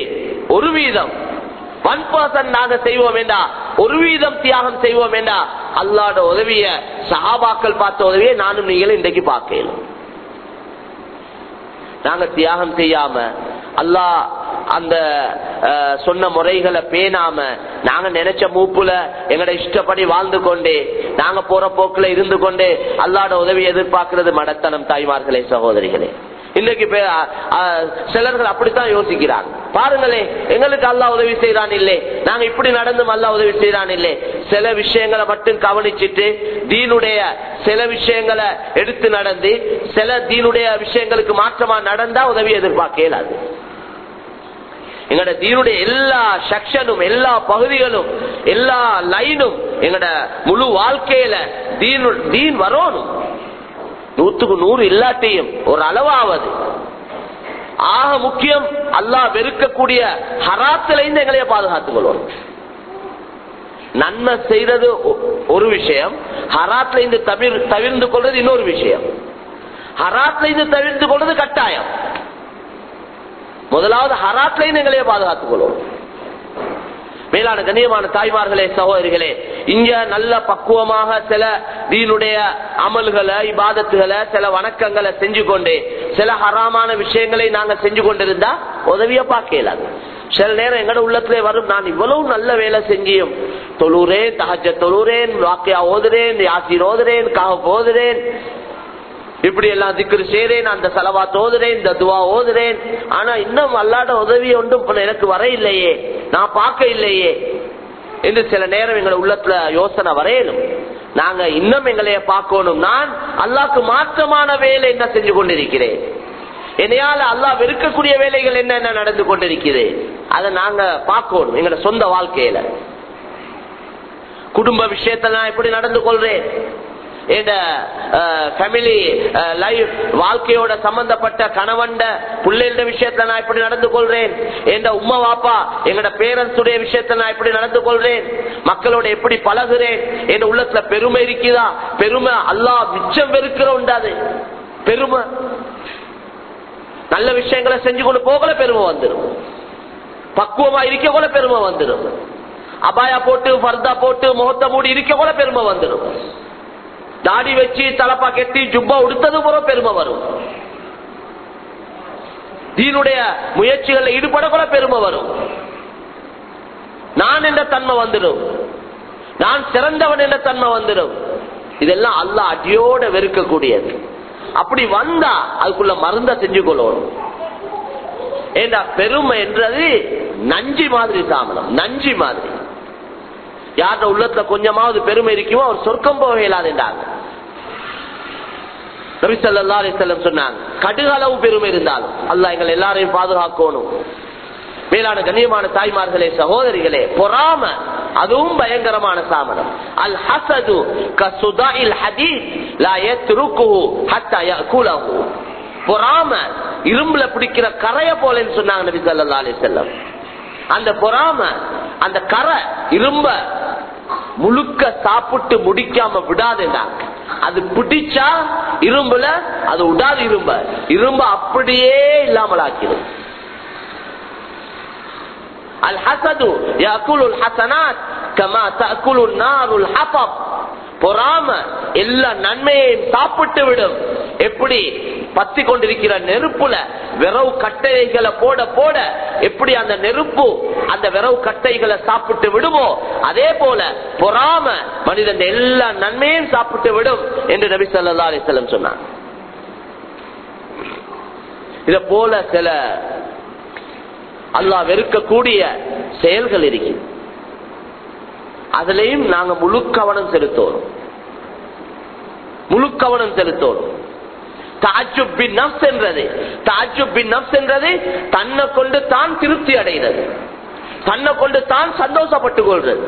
ஒரு வீதம் ஒன் பர்சன்ட் நாங்க செய்வோம் வேண்டா ஒரு வீதம் தியாகம் செய்வோம் வேண்டா அல்லாட உதவிய சகாபாக்கள் பார்த்த உதவியை நானும் நீங்களும் இன்றைக்கு பார்க்கணும் நாங்க தியாகம் செய்யாம அல்லாஹ் அந்த சொன்ன முறைகளை பேணாம நாங்க நினைச்ச மூப்புல எங்கட இஷ்டப்படி வாழ்ந்து கொண்டே நாங்க போற போக்குல இருந்து கொண்டே அல்லாட உதவி எதிர்பார்க்கிறது மடத்தனம் தாய்மார்களே சகோதரிகளே. இன்னைக்கு சிலர்கள் அப்படித்தான் யோசிக்கிறாங்க. பாருங்களே எங்களுக்கு அல்லா உதவி செய்யறான் இல்லை. நாங்க இப்படி நடந்தும் அல்லா உதவி செய்யறான் இல்லை. சில விஷயங்களை மட்டும் கவனிச்சிட்டு தீனுடைய சில விஷயங்களை எடுத்து நடந்து சில தீனுடைய விஷயங்களுக்கு மாற்றமா நடந்தா உதவி எதிர்பார்க்க இயலாது எங்கட தீனுடைய எல்லா செக்ஷனும் எல்லா பகுதிகளும் எல்லா லைனும் எங்கட முழு வாழ்க்கையில தீனு தீன் வரணும். நூத்துக்கு நூறு இல்லாட்டையும் ஒரு அளவாவது. ஆக முக்கியம் அல்லாஹ் வெறுக்கக்கூடிய ஹராத்திலிருந்து எங்களைய பாதுகாத்துக் கொள்வோம் நன்மை செய்தது ஒ- ஒரு விஷயம் ஹராத்ல இருந்து தவிர் தவிர்ந்து கொள்றது இன்னொரு விஷயம். ஹராத்ல இருந்து தவிர்த்து கொள்வது கட்டாயம். முதலாவது ஹராத்ல இருந்து எங்களைய பாதுகாத்துக் கொள்வோம் மேலான கண்ணியமான தாய்மார்களே சகோதரிகளே இங்க நல்ல பக்குவமாக சில தீனுடைய அமல்களை இபாதத்துகளை சில வணக்கங்களை செஞ்சு கொண்டு சில ஹராமான விஷயங்களை நாங்க செஞ்சு கொண்டிருந்தா உதவிய பார்க்க சில நேரம் எங்கட உள்ளத்திலே வரும் நான் இவ்வளவு நல்ல வேலை செஞ்சியும் தொழுறேன் தகஜ தொழுறேன் வாக்கியா ஓதுறேன் யாசிர் ஓதுறேன் காவ போதுறேன் இப்படி எல்லாம் திக்ரு செய்றேன் அந்த செலவா தோதுறேன் இந்த துவா ஓதுறேன். ஆனா இன்னும் அல்லாட உதவி ஒன்றும் எனக்கு வர இல்லையே. நான் பார்க்க இல்லையே. என்று சில நேரம் எங்களை உள்ளத்துல யோசனை வரையணும். நாங்க இன்னும் எங்களைய பார்க்கணும். நான் அல்லாக்கு மாற்றமான வேலை என்ன செஞ்சு கொண்டிருக்கிறேன். என்னையால அல்லாஹ் வெறுக்கக்கூடிய வேலைகள் என்னென்ன நடந்து கொண்டிருக்கிறது அதை நாங்க பார்க்கணும் எங்களோட சொந்த வாழ்க்கையில. குடும்ப விஷயத்தை நான் எப்படி நடந்து கொள்றேன். ஃபேமிலி லைஃப் வாழ்க்கையோட சம்பந்தப்பட்ட கணவன்ட பிள்ளைகள விஷயத்துல நான் எப்படி நடந்து கொள்றேன். என் உம்மா வாப்பா எங்கட பேரண்ட்ஸ் உடைய விஷயத்துல நான் எப்படி நடந்து கொள்றேன். மக்களோட எப்படி பழகுறேன். என் உள்ளத்துல பெருமை இருக்குதா? பெருமை அல்லாஹ் மிச்சம் வெறுக்கிற உண்டாது பெருமை. நல்ல விஷயங்களை செஞ்சு கொண்டு போகல பெருமை வந்துடும் பக்குவமா இருக்க கூட பெருமை வந்துடும் அபாயா போட்டு பர்தா போட்டு முகத்தை மூடி இருக்க கூட பெருமை வந்துடும் தாடி வச்சு தலப்பா கெட்டி ஜுப்பா உடுத்தது போற பெருமை வரும். தீனுடைய முயற்சிகளில் ஈடுபட கூட பெருமை வரும். நான் என்ற தன்மை வந்துடும். நான் சிறந்தவன் என்ற தன்மை வந்துடும். இதெல்லாம் அல்ல அடியோட வெறுக்கக்கூடியது. அப்படி வந்தா அதுக்குள்ள மருந்த செஞ்சு கொள்ளணும். ஏண்டா பெருமை என்றது நஞ்சி மாதிரி சாமனம் நஞ்சி மாதிரி. யார்கிட்ட உள்ளத்துல கொஞ்சமாவது பெருமை இருக்குமோ அவர் சொர்க்கம் போக இயலாதுன்றாங்க. நபிசல்லா அலிசல்லம் சொன்னாங்க. கடுகளவு பெருமை இருந்தாலும் அல்லா எங்கள் எல்லாரையும் பாதுகாக்கணும். மேலான கண்ணியமான தாய்மார்களே சகோதரிகளே பொறாம அதுவும் பயங்கரமான சாமனம் அல் ஹசது கசுதாயில் பொறாம இரும்புல பிடிக்கிற கரைய போலன்னு சொன்னாங்க நபி ஸல்லல்லாஹு அலைஹி அந்த பொறாம அந்த கரை இரும்ப முழுக்க சாப்பிட்டு முடிக்காம விடாதுன்னாங்க. அது பிடிச்சா இரும்புல அது உடாது இரும்ப. இரும்ப அப்படியே இல்லாமல் ஆக்கிடும். அல் ஹசது யகுலுல் ஹசனாத் கமா தஅகுலு நாருல் ஹபப் பொறாம எல்லா நன்மையையும் சாப்பிட்டு விடும் எப்படி? பத்தி கொண்டிருக்கிற நெருப்புல விரவு கட்டைகளை போட போட எப்படி அந்த நெருப்பு அந்த விரவு கட்டைகளை சாப்பிட்டு விடுமோ அதே போல பொறாம மனிதன் எல்லா நன்மையும் சாப்பிட்டு விடும் என்று நபி சொல்லா அலிசல்லம் சொன்னார். இத போல சில அல்லாஹ் வெறுக்கக்கூடிய செயல்கள் இருக்கு அதுலயும் நாங்க முழு கவனம் செலுத்தோம் முழு கவனம் செலுத்தோம் என்றது. என்றது தன்னை கொண்டு தான் திருப்தி அடைகிறது தன்னை கொண்டு தான் சந்தோஷப்பட்டுக் கொள்றது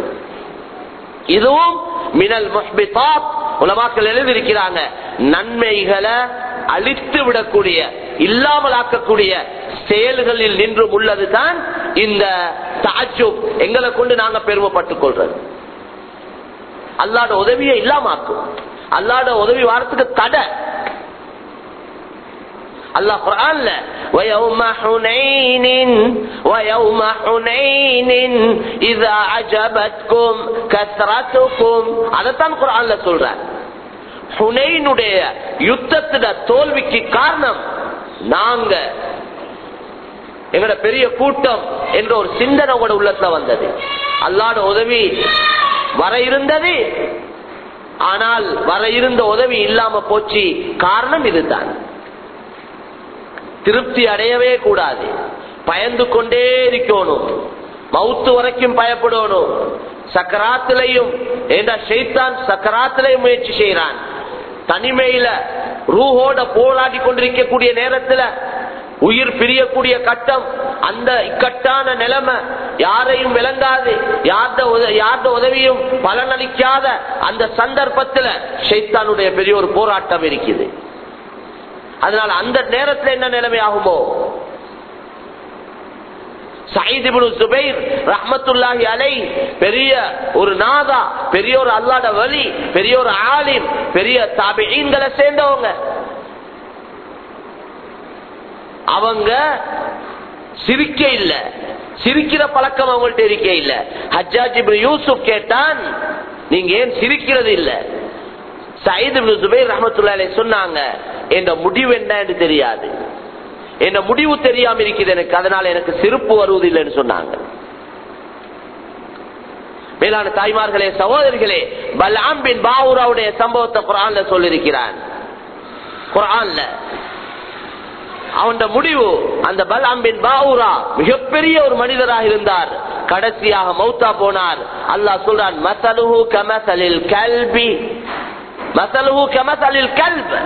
இதுவும் மினல் முஹ்பிதாத் உலமாக்கள் எழுதியிருக்கிறாங்க. நன்மைகளை அழித்து விடக்கூடிய இல்லாமல் ஆக்கக்கூடிய செயல்களில் நின்றும் உள்ளதுதான் இந்த தாஜுப். எங்களை கொண்டு நாங்க பெருமைப்பட்டுக் கொள்றது அல்லாட உதவியை இல்லாமக்கும் அல்லாட உதவி வாரத்துக்கு தடை. அல்லாஹ் குர்ஆன்ல ويوم حنين ويوم حنين اذا عجبتكم كثرتكم அதத்தான் குர்ஆன்ல சொல்றார் ஹுனைனுடைய யுத்தத்திட தோல்விக்கு காரணம் நாங்க எங்கட பெரிய கூட்டம் என்ற ஒரு சிந்தனை உங்களோட உள்ளத்துல வந்தது அல்லாட உதவி வர இருந்தது ஆனால் வர இருந்த உதவி இல்லாம போச்சு காரணம் இதுதான் திருப்தி அடையவே கூடாது. பயந்து கொண்டே இருக்கணும். மவுத்து வரைக்கும் பயப்படணும். சக்கராத்திலையும் ஏண்டா ஷெய்தான் சக்கராத்திலையும் முயற்சி செய்யறான் தனிமையில ரூஹோட போராடி கொண்டிருக்கக்கூடிய நேரத்துல உயிர் பிரியக்கூடிய கட்டம் அந்த இக்கட்டான நிலைமை யாரையும் விளங்காது. யார்த உதவியும் பலனளிக்காத அந்த சந்தர்ப்பத்துல ஷைத்தானுடைய பெரிய ஒரு போராட்டம் இருக்குது. அதனால அந்த நேரத்தில் என்ன நிலைமை ஆகுமோ ரஹமத்துல்லாஹி அலை பெரிய ஒரு நாதா பெரிய ஒரு அல்லாட வழி பெரிய ஒரு ஆலிம் பெரிய தாபிகளை சேர்ந்தவங்க. அவங்க சிரிக்க இல்ல. சிரிக்கிற பழக்கம் அவங்கள்ட்ட இருக்க இல்ல. ஹஜ்ஜாஜ் யூசுப் கேட்டான் நீங்க ஏன் சிரிக்கிறது இல்லை? சயித் சுபைர் ரஹமத்துல்லாலே சொன்னாங்க என்ற முடிவு என்ன என்று தெரியாது. என்ன முடிவு தெரியாம இருக்குது எனக்கு அதனால எனக்கு சிரிப்பு வருவதில்லைன்னு சொன்னாங்க. மேலான தாய்மார்களே சகோதரிகளே பலாம்பின் பாவுராவுடைய சம்பவத்தை குரான்ல சொல்லிருக்கிறான் குரான்ல அவன் முடிவு அந்த பல்ஆம்பின் பாவுரா மிகப்பெரிய ஒரு மனிதராக இருந்தார். கடைசியாக மௌத்தா போனார். அல்லாஹ் சொல்றான் மசலுஹு கமசலில் கல்வி மசலுஹு கமசலில் கல்வ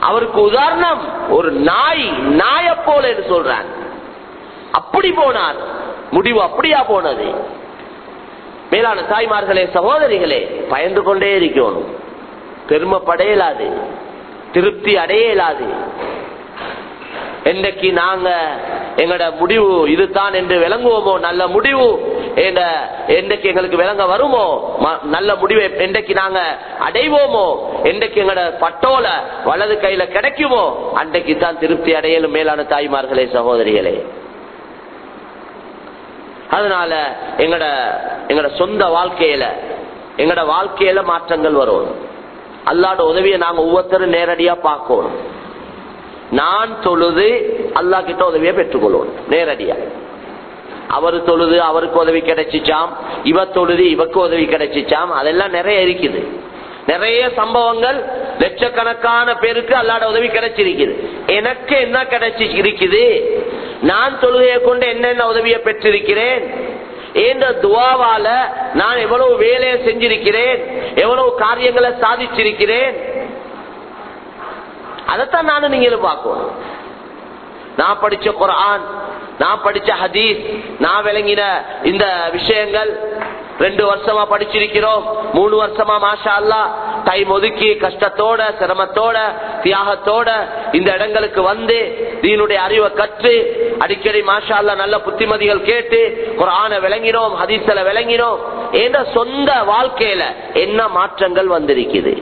அவருக்கு உதாரணம் ஒரு நாய் நாய போல என்று சொல்றாங்க. அப்படி போனார். முடிவு அப்படியா போனது. மேலான தாய்மார்களே சகோதரிகளே பயந்து கொண்டே இருக்கணும். பெருமைப்படையலாது திருப்தி அடையலாது என்னைக்கு நாங்க எங்கட முடிவு இதுதான் என்று விளங்குவோமோ நல்ல முடிவு. என்றைக்கு எங்களுக்கு விளங்க வருமோ? நல்ல முடிவை என்றைக்கு நாங்க அடைவோமோ? என்றைக்கு எங்களோட பட்டோல வலது கையில கிடைக்குமோ? அன்றைக்கு தான் திருப்தி அடையலும் மேலான தாய்மார்களே சகோதரிகளே. அதனால எங்கட எங்கட சொந்த வாழ்க்கையில எங்கட வாழ்க்கையில மாற்றங்கள் வரும். அல்லாட உதவியை நாங்க ஒவ்வொருத்தரும் நேரடியா பார்க்கணும். நான் தொழுது அல்லா கிட்ட உதவியை பெற்றுக்கொள்வோம் நேரடியா. அவரு தொழுது அவருக்கு உதவி கிடைச்சிச்சாம். இவ தொழுது இவக்கு உதவி கிடைச்சிச்சாம். அதெல்லாம் நிறைய இருக்குது. நிறைய சம்பவங்கள் லட்சக்கணக்கான பேருக்கு அல்லாட உதவி கிடைச்சிருக்குது. எனக்கு என்ன கிடைச்சி இருக்குது? நான் தொழுகையை கொண்டு என்னென்ன உதவியை பெற்றிருக்கிறேன்? என்ற துவாவால நான் எவ்வளவு வேலையை செஞ்சிருக்கிறேன்? எவ்வளவு காரியங்களை சாதிச்சிருக்கிறேன்? அதைத்தான் நானும் நீங்களும் பார்க்கணும். நான் படிச்ச குரான் நான் படிச்ச ஹதீஸ் நான் விளங்கின இந்த விஷயங்கள் ரெண்டு வருஷமா படிச்சிருக்கிறோம். மூணு வருஷமா மாஷா அல்லா டைம் ஒதுக்கி கஷ்டத்தோட சிரமத்தோட தியாகத்தோட இந்த இடங்களுக்கு வந்து தீனுடைய அறிவை கற்று அடிக்கடி மாஷா அல்லா நல்ல புத்திமதிகள் கேட்டு குரான விளங்கினோம் ஹதீசல விளங்கினோம். என்ற சொந்த வாழ்க்கையில என்ன மாற்றங்கள் வந்திருக்குது?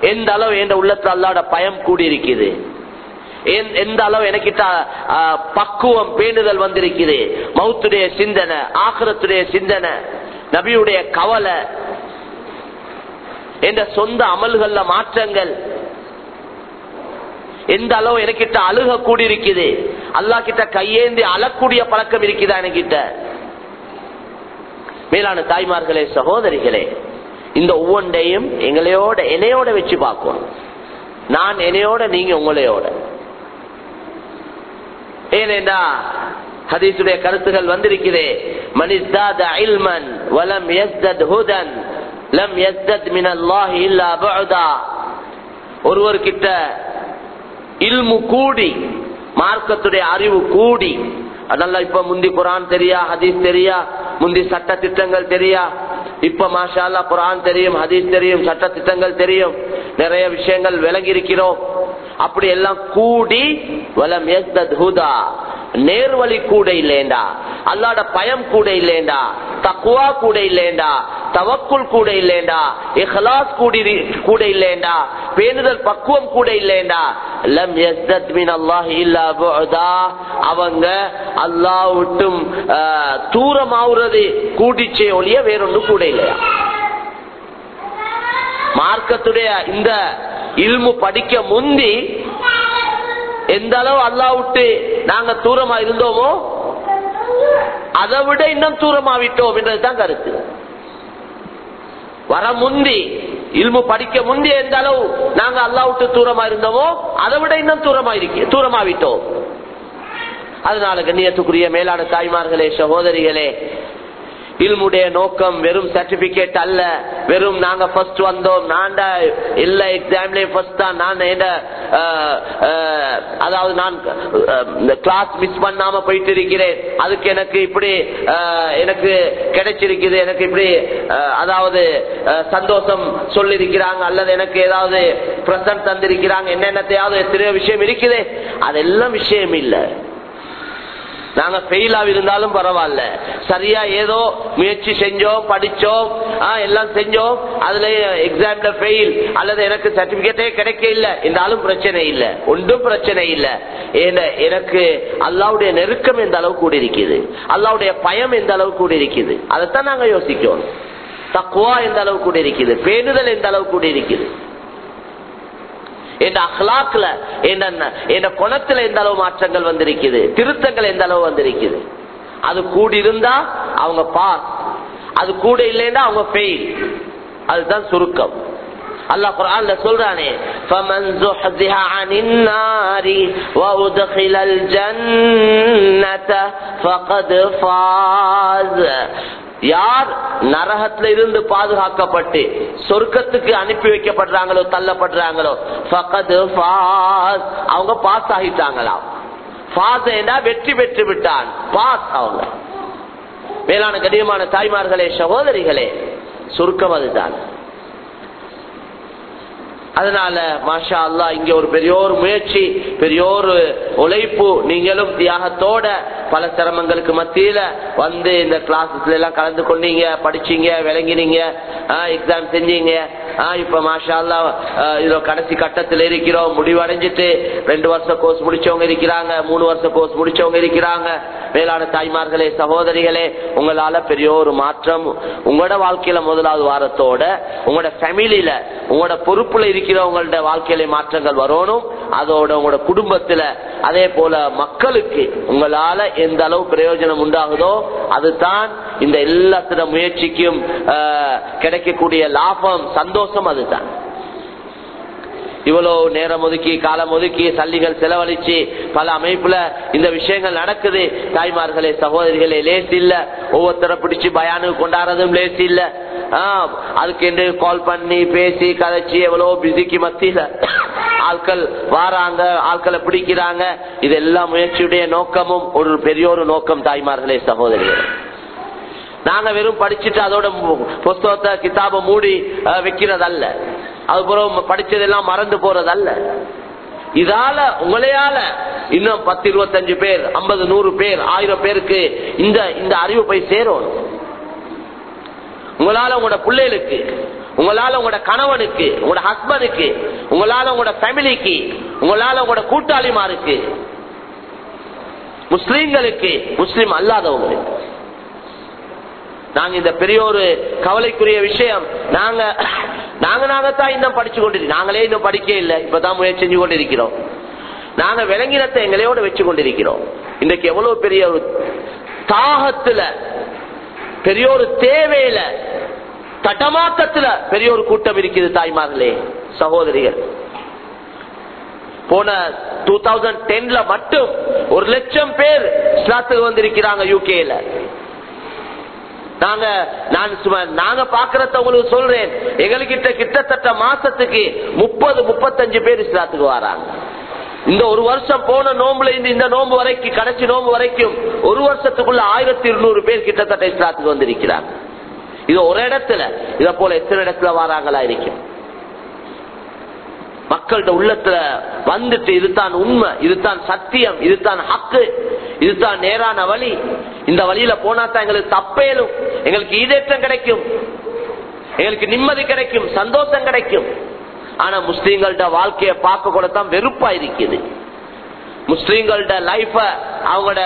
எந்த அளவு என்ற உள்ளத்துல அல்லாட பயம் கூடி இருக்குது எந்த அளவு எனக்கிட்ட பக்குவம் பேணுதல் வந்திருக்குது. மௌத்துடைய சிந்தனை ஆக்கிரத்துடைய சிந்தனை நபியுடைய கவலை என்ற சொந்த அமல்கள்ல மாற்றங்கள் எந்த அளவு எனக்கிட்ட அழுக கூடி இருக்குது அல்லா கிட்ட கையேந்தி அழக்கூடிய பழக்கம் இருக்குதா எனக்கிட்ட. மேலான தாய்மார்களே சகோதரிகளே இந்த ஒவ்வொன்றையும் எங்களையோட என்னையோட வச்சு பார்க்கணும். நான் என்னையோட நீங்க உங்களையோட. ஏனேண்டா ஹதீசுடைய கருத்துகள் வந்திருக்கிறே. மனிஸ்தாத இல்மன் வலம் ஹுதன் லம் இல்லா பஅதா. ஒருவர் கிட்ட இல்மு கூடி மார்க்கத்துடைய அறிவு கூடி அதெல்லாம் இப்ப முந்தி குரான் தெரியா ஹதீஸ் தெரியா? முந்தி சட்ட திட்டங்கள் தெரியா? இப்ப மாஷால்லா குரான் தெரியும் ஹதீஸ் தெரியும் சட்ட திட்டங்கள் தெரியும். நிறைய விஷயங்கள் விளங்கி இருக்கிறோம் அப்படி எல்லாம் கூடி வலம் ஹுதா நேர்வழி கூட இல்லேண்டா அல்லாட பயம் கூட இல்லேண்டா தக்குவா கூட இல்லேண்டா தவக்குள் கூட இல்லேண்டா இஹ்லாஸ் கூடி கூட இல்லேண்டா பேணுதல் பக்குவம் கூட இல்லேண்டா லம் யஸ்தத் மின் அல்லாஹ் இல்லா புஅதா அவங்க அல்லாஹ் விட்டும் தூரமாவுறது கூடிச்சே ஒழிய வேறொன்று கூட இல்லையா? மார்க்கத்துடைய இந்த இல்மு படிக்க முந்தி எந்த அளவு அல்லா விட்டு நாங்க தூரமா இருந்தோமோ அதை விட இன்னும் தூரமாவிட்டோம் என்றதுதான் கருத்து. வர முந்தி இல்மு படிக்க முந்தி எந்த அளவு நாங்க அல்லா விட்டு தூரமா இருந்தோமோ அதை விட இன்னும் தூரமா இருக்க தூரமாவிட்டோம் அதனால கண்ணியத்துக்குரிய மேலான தாய்மார்களே சகோதரிகளே இல்முடைய நோக்கம் வெறும் சர்டிபிகேட் அல்ல. வெறும் நாங்க ஃபர்ஸ்ட் வந்தோம். நான்டா எல்லா எக்ஸாம்லயும் ஃபர்ஸ்ட் தான். நான் என்ன அதாவது நான் கிளாஸ் மிஸ் பண்ணாம போயிட்டு இருக்கிறேன் அதுக்கு எனக்கு இப்படி எனக்கு கிடைச்சிருக்குது. எனக்கு இப்படி அதாவது சந்தோஷம் சொல்லிருக்கிறாங்க அல்லது எனக்கு ஏதாவது பிரசன்ட் தந்திருக்கிறாங்க. என்னென்னத்தையாவது எத்தனையோ விஷயம் இருக்குது. அதெல்லாம் விஷயம் இல்லை. நாங்க ஃபெயிலா இருந்தாலும் பரவாயில்ல. சரியா ஏதோ முயற்சி செஞ்சோம் படிச்சோம் எல்லாம் செஞ்சோம் அதுல எக்ஸாம்ல ஃபெயில் அல்லது எனக்கு சர்டிபிகேட்டே கிடைக்க இல்ல. இருந்தாலும் பிரச்சனை இல்ல. ஒன்றும் பிரச்சனை இல்ல. எனக்கு அல்லாவுடைய நெருக்கம் எந்த அளவு கூட இருக்குது? அல்லாவுடைய பயம் எந்த அளவு கூட இருக்குது? அதைத்தான் நாங்க யோசிக்கணும் தக்குவா எந்த அளவு கூட இருக்குது? பேணுதல் எந்த அளவு கூட இருக்குது? என் அஹ்லாக்ல என் குணத்துல எந்த அளவு மாற்றங்கள் வந்திருக்குது? திருத்தங்கள் எந்த அளவு வந்திருக்குது? அது கூடி இருந்தா அவங்க பாஸ் அது கூட இல்லைன்னா அவங்க பெயில் அதுதான் சுருக்கம். அல்லாஹ் குர்ஆன்ல சொல்றானே ஃபமன் ஜுஹ்ஸிஹா அனின் நாரி வ ஜன்னத ஃபகத் ஃபாஸ். யார் நரகத்துல இருந்து பாதுகாக்கப்பட்டு சொர்க்கத்துக்கு அனுப்பி வைக்கப்படுறாங்களோ தள்ளப்படுறாங்களோ அவங்க பாஸ் ஆகிட்டாங்களாம் பாஸ் வெற்றி பெற்று விட்டான். பாஸ் அவங்க. மேலான கடினமான தாய்மார்களே சகோதரிகளே சுருக்கம் அதுதான். அதனால மாஷா அல்லா இங்க ஒரு பெரிய ஒரு முயற்சி பெரிய ஒரு உழைப்பு நீங்களும் தியாகத்தோட பல சிரமங்களுக்கு மத்தியில வந்து இந்த கிளாஸஸ்ல எல்லாம் கலந்து கொண்டீங்க படிச்சீங்க விளங்கினீங்க எக்ஸாம் செஞ்சீங்க இப்ப மாஷா அல்லா இதோ கடைசி கட்டத்தில் இருக்கிறோம் முடிவடைஞ்சிட்டு ரெண்டு வருஷம் கோர்ஸ் முடிச்சவங்க இருக்கிறாங்க மூணு வருஷம் கோர்ஸ் முடிச்சவங்க இருக்கிறாங்க. மேலான தாய்மார்களே சகோதரிகளே உங்களால பெரிய ஒரு மாற்றம் உங்களோட வாழ்க்கையில முதலாவது வாரத்தோட உங்களோட ஃபேமிலியில உங்களோட பொறுப்புல இருக்கிறவங்களோட வாழ்க்கையில மாற்றங்கள் வரணும். அதோட உங்களோட குடும்பத்துல அதே போல மக்களுக்கு உங்களால எந்த அளவு பிரயோஜனம் உண்டாகுதோ அதுதான் இந்த எல்லாத்தின முயற்சிக்கும் கிடைக்கக்கூடிய லாபம் சந்தோஷம் அதுதான். இவ்வளவு நேரம் ஒதுக்கி காலம் ஒதுக்கி சல்லிகள் செலவழிச்சு பல அமைப்புல இந்த விஷயங்கள் நடக்குது. தாய்மார்களே சகோதரிகளே லேஸ் இல்ல. ஒவ்வொருத்தரை பிடிச்சு பயானு கொண்டாடுறதும் லேஸ் இல்ல. அதுக்கு என்று கால் பண்ணி பேசி கதைச்சு எவ்வளவு பிஸிக்கு மத்தியில ஆட்கள் வாராங்க ஆட்களை பிடிக்கிறாங்க. இதெல்லாம் முயற்சியுடைய நோக்கமும் ஒரு பெரிய ஒரு நோக்கம் தாய்மார்களே சகோதரிகளே. நாங்க வெறும் படிச்சுட்டு அதோட புஸ்தகத்தை கிதாப மூடி வைக்கிறதல்ல. அதுக்கப்புறம் படிச்சதெல்லாம் மறந்து போறதல்ல. இதால உங்களையால இன்னும் பத்து இருபத்தஞ்சு பேர் ஐம்பது நூறு பேர் ஆயிரம் பேருக்கு இந்த இந்த அறிவு போய் சேரும் உங்களால உங்களோட பிள்ளைகளுக்கு உங்களால உங்களோட கணவனுக்கு உங்களோட ஹஸ்பண்டுக்கு உங்களால உங்களோட ஃபேமிலிக்கு உங்களால உங்களோட கூட்டாளிமாருக்கு முஸ்லீம்களுக்கு முஸ்லீம் அல்லாதவங்களுக்கு நாங்க இந்த பெரிய ஒரு கவலைக்குரிய விஷயம். நாங்க நாங்க நாங்கத்தான் இன்னும் படிச்சு கொண்டிருக்கோம். நாங்களே இன்னும் படிக்க இல்லை. இப்பதான் முயற்சி செஞ்சு கொண்டிருக்கிறோம். நாங்க விலங்கினத்தை எங்களையோட வச்சு கொண்டிருக்கிறோம். இன்றைக்கு எவ்வளவு பெரிய ஒரு தாகத்துல பெரிய ஒரு தேவையில தட்டமாக்கத்துல பெரிய ஒரு கூட்டம் இருக்குது தாய்மார்களே சகோதரிகள். போன டூ தௌசண்ட் டென்ல மட்டும் ஒரு லட்சம் பேர் இஸ்லாத்துக்கு வந்திருக்கிறாங்க யூகேல நாங்க நான் சுமார் நாங்க பாக்குறத உங்களுக்கு சொல்றேன். எங்ககிட்ட கிட்டத்தட்ட மாசத்துக்கு முப்பது முப்பத்தஞ்சு பேர் இஸ்லாத்துக்கு வராங்க. இந்த ஒரு வருஷம் போன நோம்புல இருந்து இந்த நோம்பு வரைக்கும் கடைசி நோம்பு வரைக்கும் ஒரு வருஷத்துக்குள்ள ஆயிரத்தி இருநூறு பேர் கிட்டத்தட்ட இஸ்லாத்துக்கு வந்திருக்கிறாங்க. இது ஒரு இடத்துல இத போல எத்தனை இடத்துல வராங்களா இருக்கும் மக்கள்கிட்ட உள்ளத்துல வந்துட்டு இதுதான் உண்மை இதுதான் சத்தியம் இதுதான் ஹக்கு இதுதான் நேரான வழி. இந்த வழியில போனா தான் எங்களுக்கு தப்பேலும் எங்களுக்கு ஈடேற்றம் கிடைக்கும். எங்களுக்கு நிம்மதி கிடைக்கும் சந்தோஷம் கிடைக்கும். ஆனா முஸ்லீம்கள்ட வாழ்க்கைய பார்க்க கூட தான் வெறுப்பா இருக்குது. முஸ்லீம்கள்ட லைஃப அவங்களோட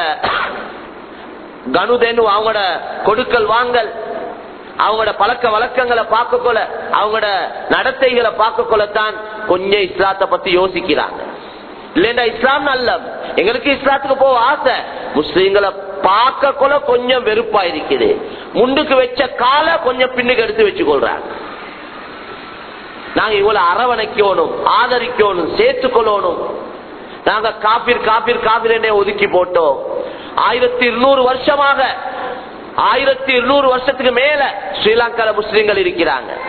கனுதேனு அவங்களோட கொடுக்கல் வாங்கல் அவங்களோட பழக்க வழக்கங்களை பார்க்க கொள்ள அவங்களோட நடத்தைகளை பார்க்க கொள்ளத்தான் கொஞ்சம் இஸ்லாத்தை பத்தி யோசிக்கிறாங்க. இல்லைண்டா இஸ்லாம் நல்ல எங்களுக்கு இஸ்லாத்துக்கு போக ஆசை. முஸ்லீம்களை பார்க்க கொள்ள கொஞ்சம் வெறுப்பா இருக்குது. முண்டுக்கு வச்ச காலை கொஞ்சம் பின்னுக்கு எடுத்து வச்சுக்கொள்றாங்க. நாங்க இவ்வளவு அரவணைக்கணும் ஆதரிக்கணும் சேர்த்துக்கொள்ளணும். நாங்க காப்பீர் காப்பீர் காப்பீர் ஒதுக்கி போட்டோம். ஆயிரத்தி இருநூறு வருஷமாக ஆயிரத்தி இருநூறு வருஷத்துக்கு மேல ஸ்ரீலங்கால முஸ்லீம்கள் இருக்கிறாங்க.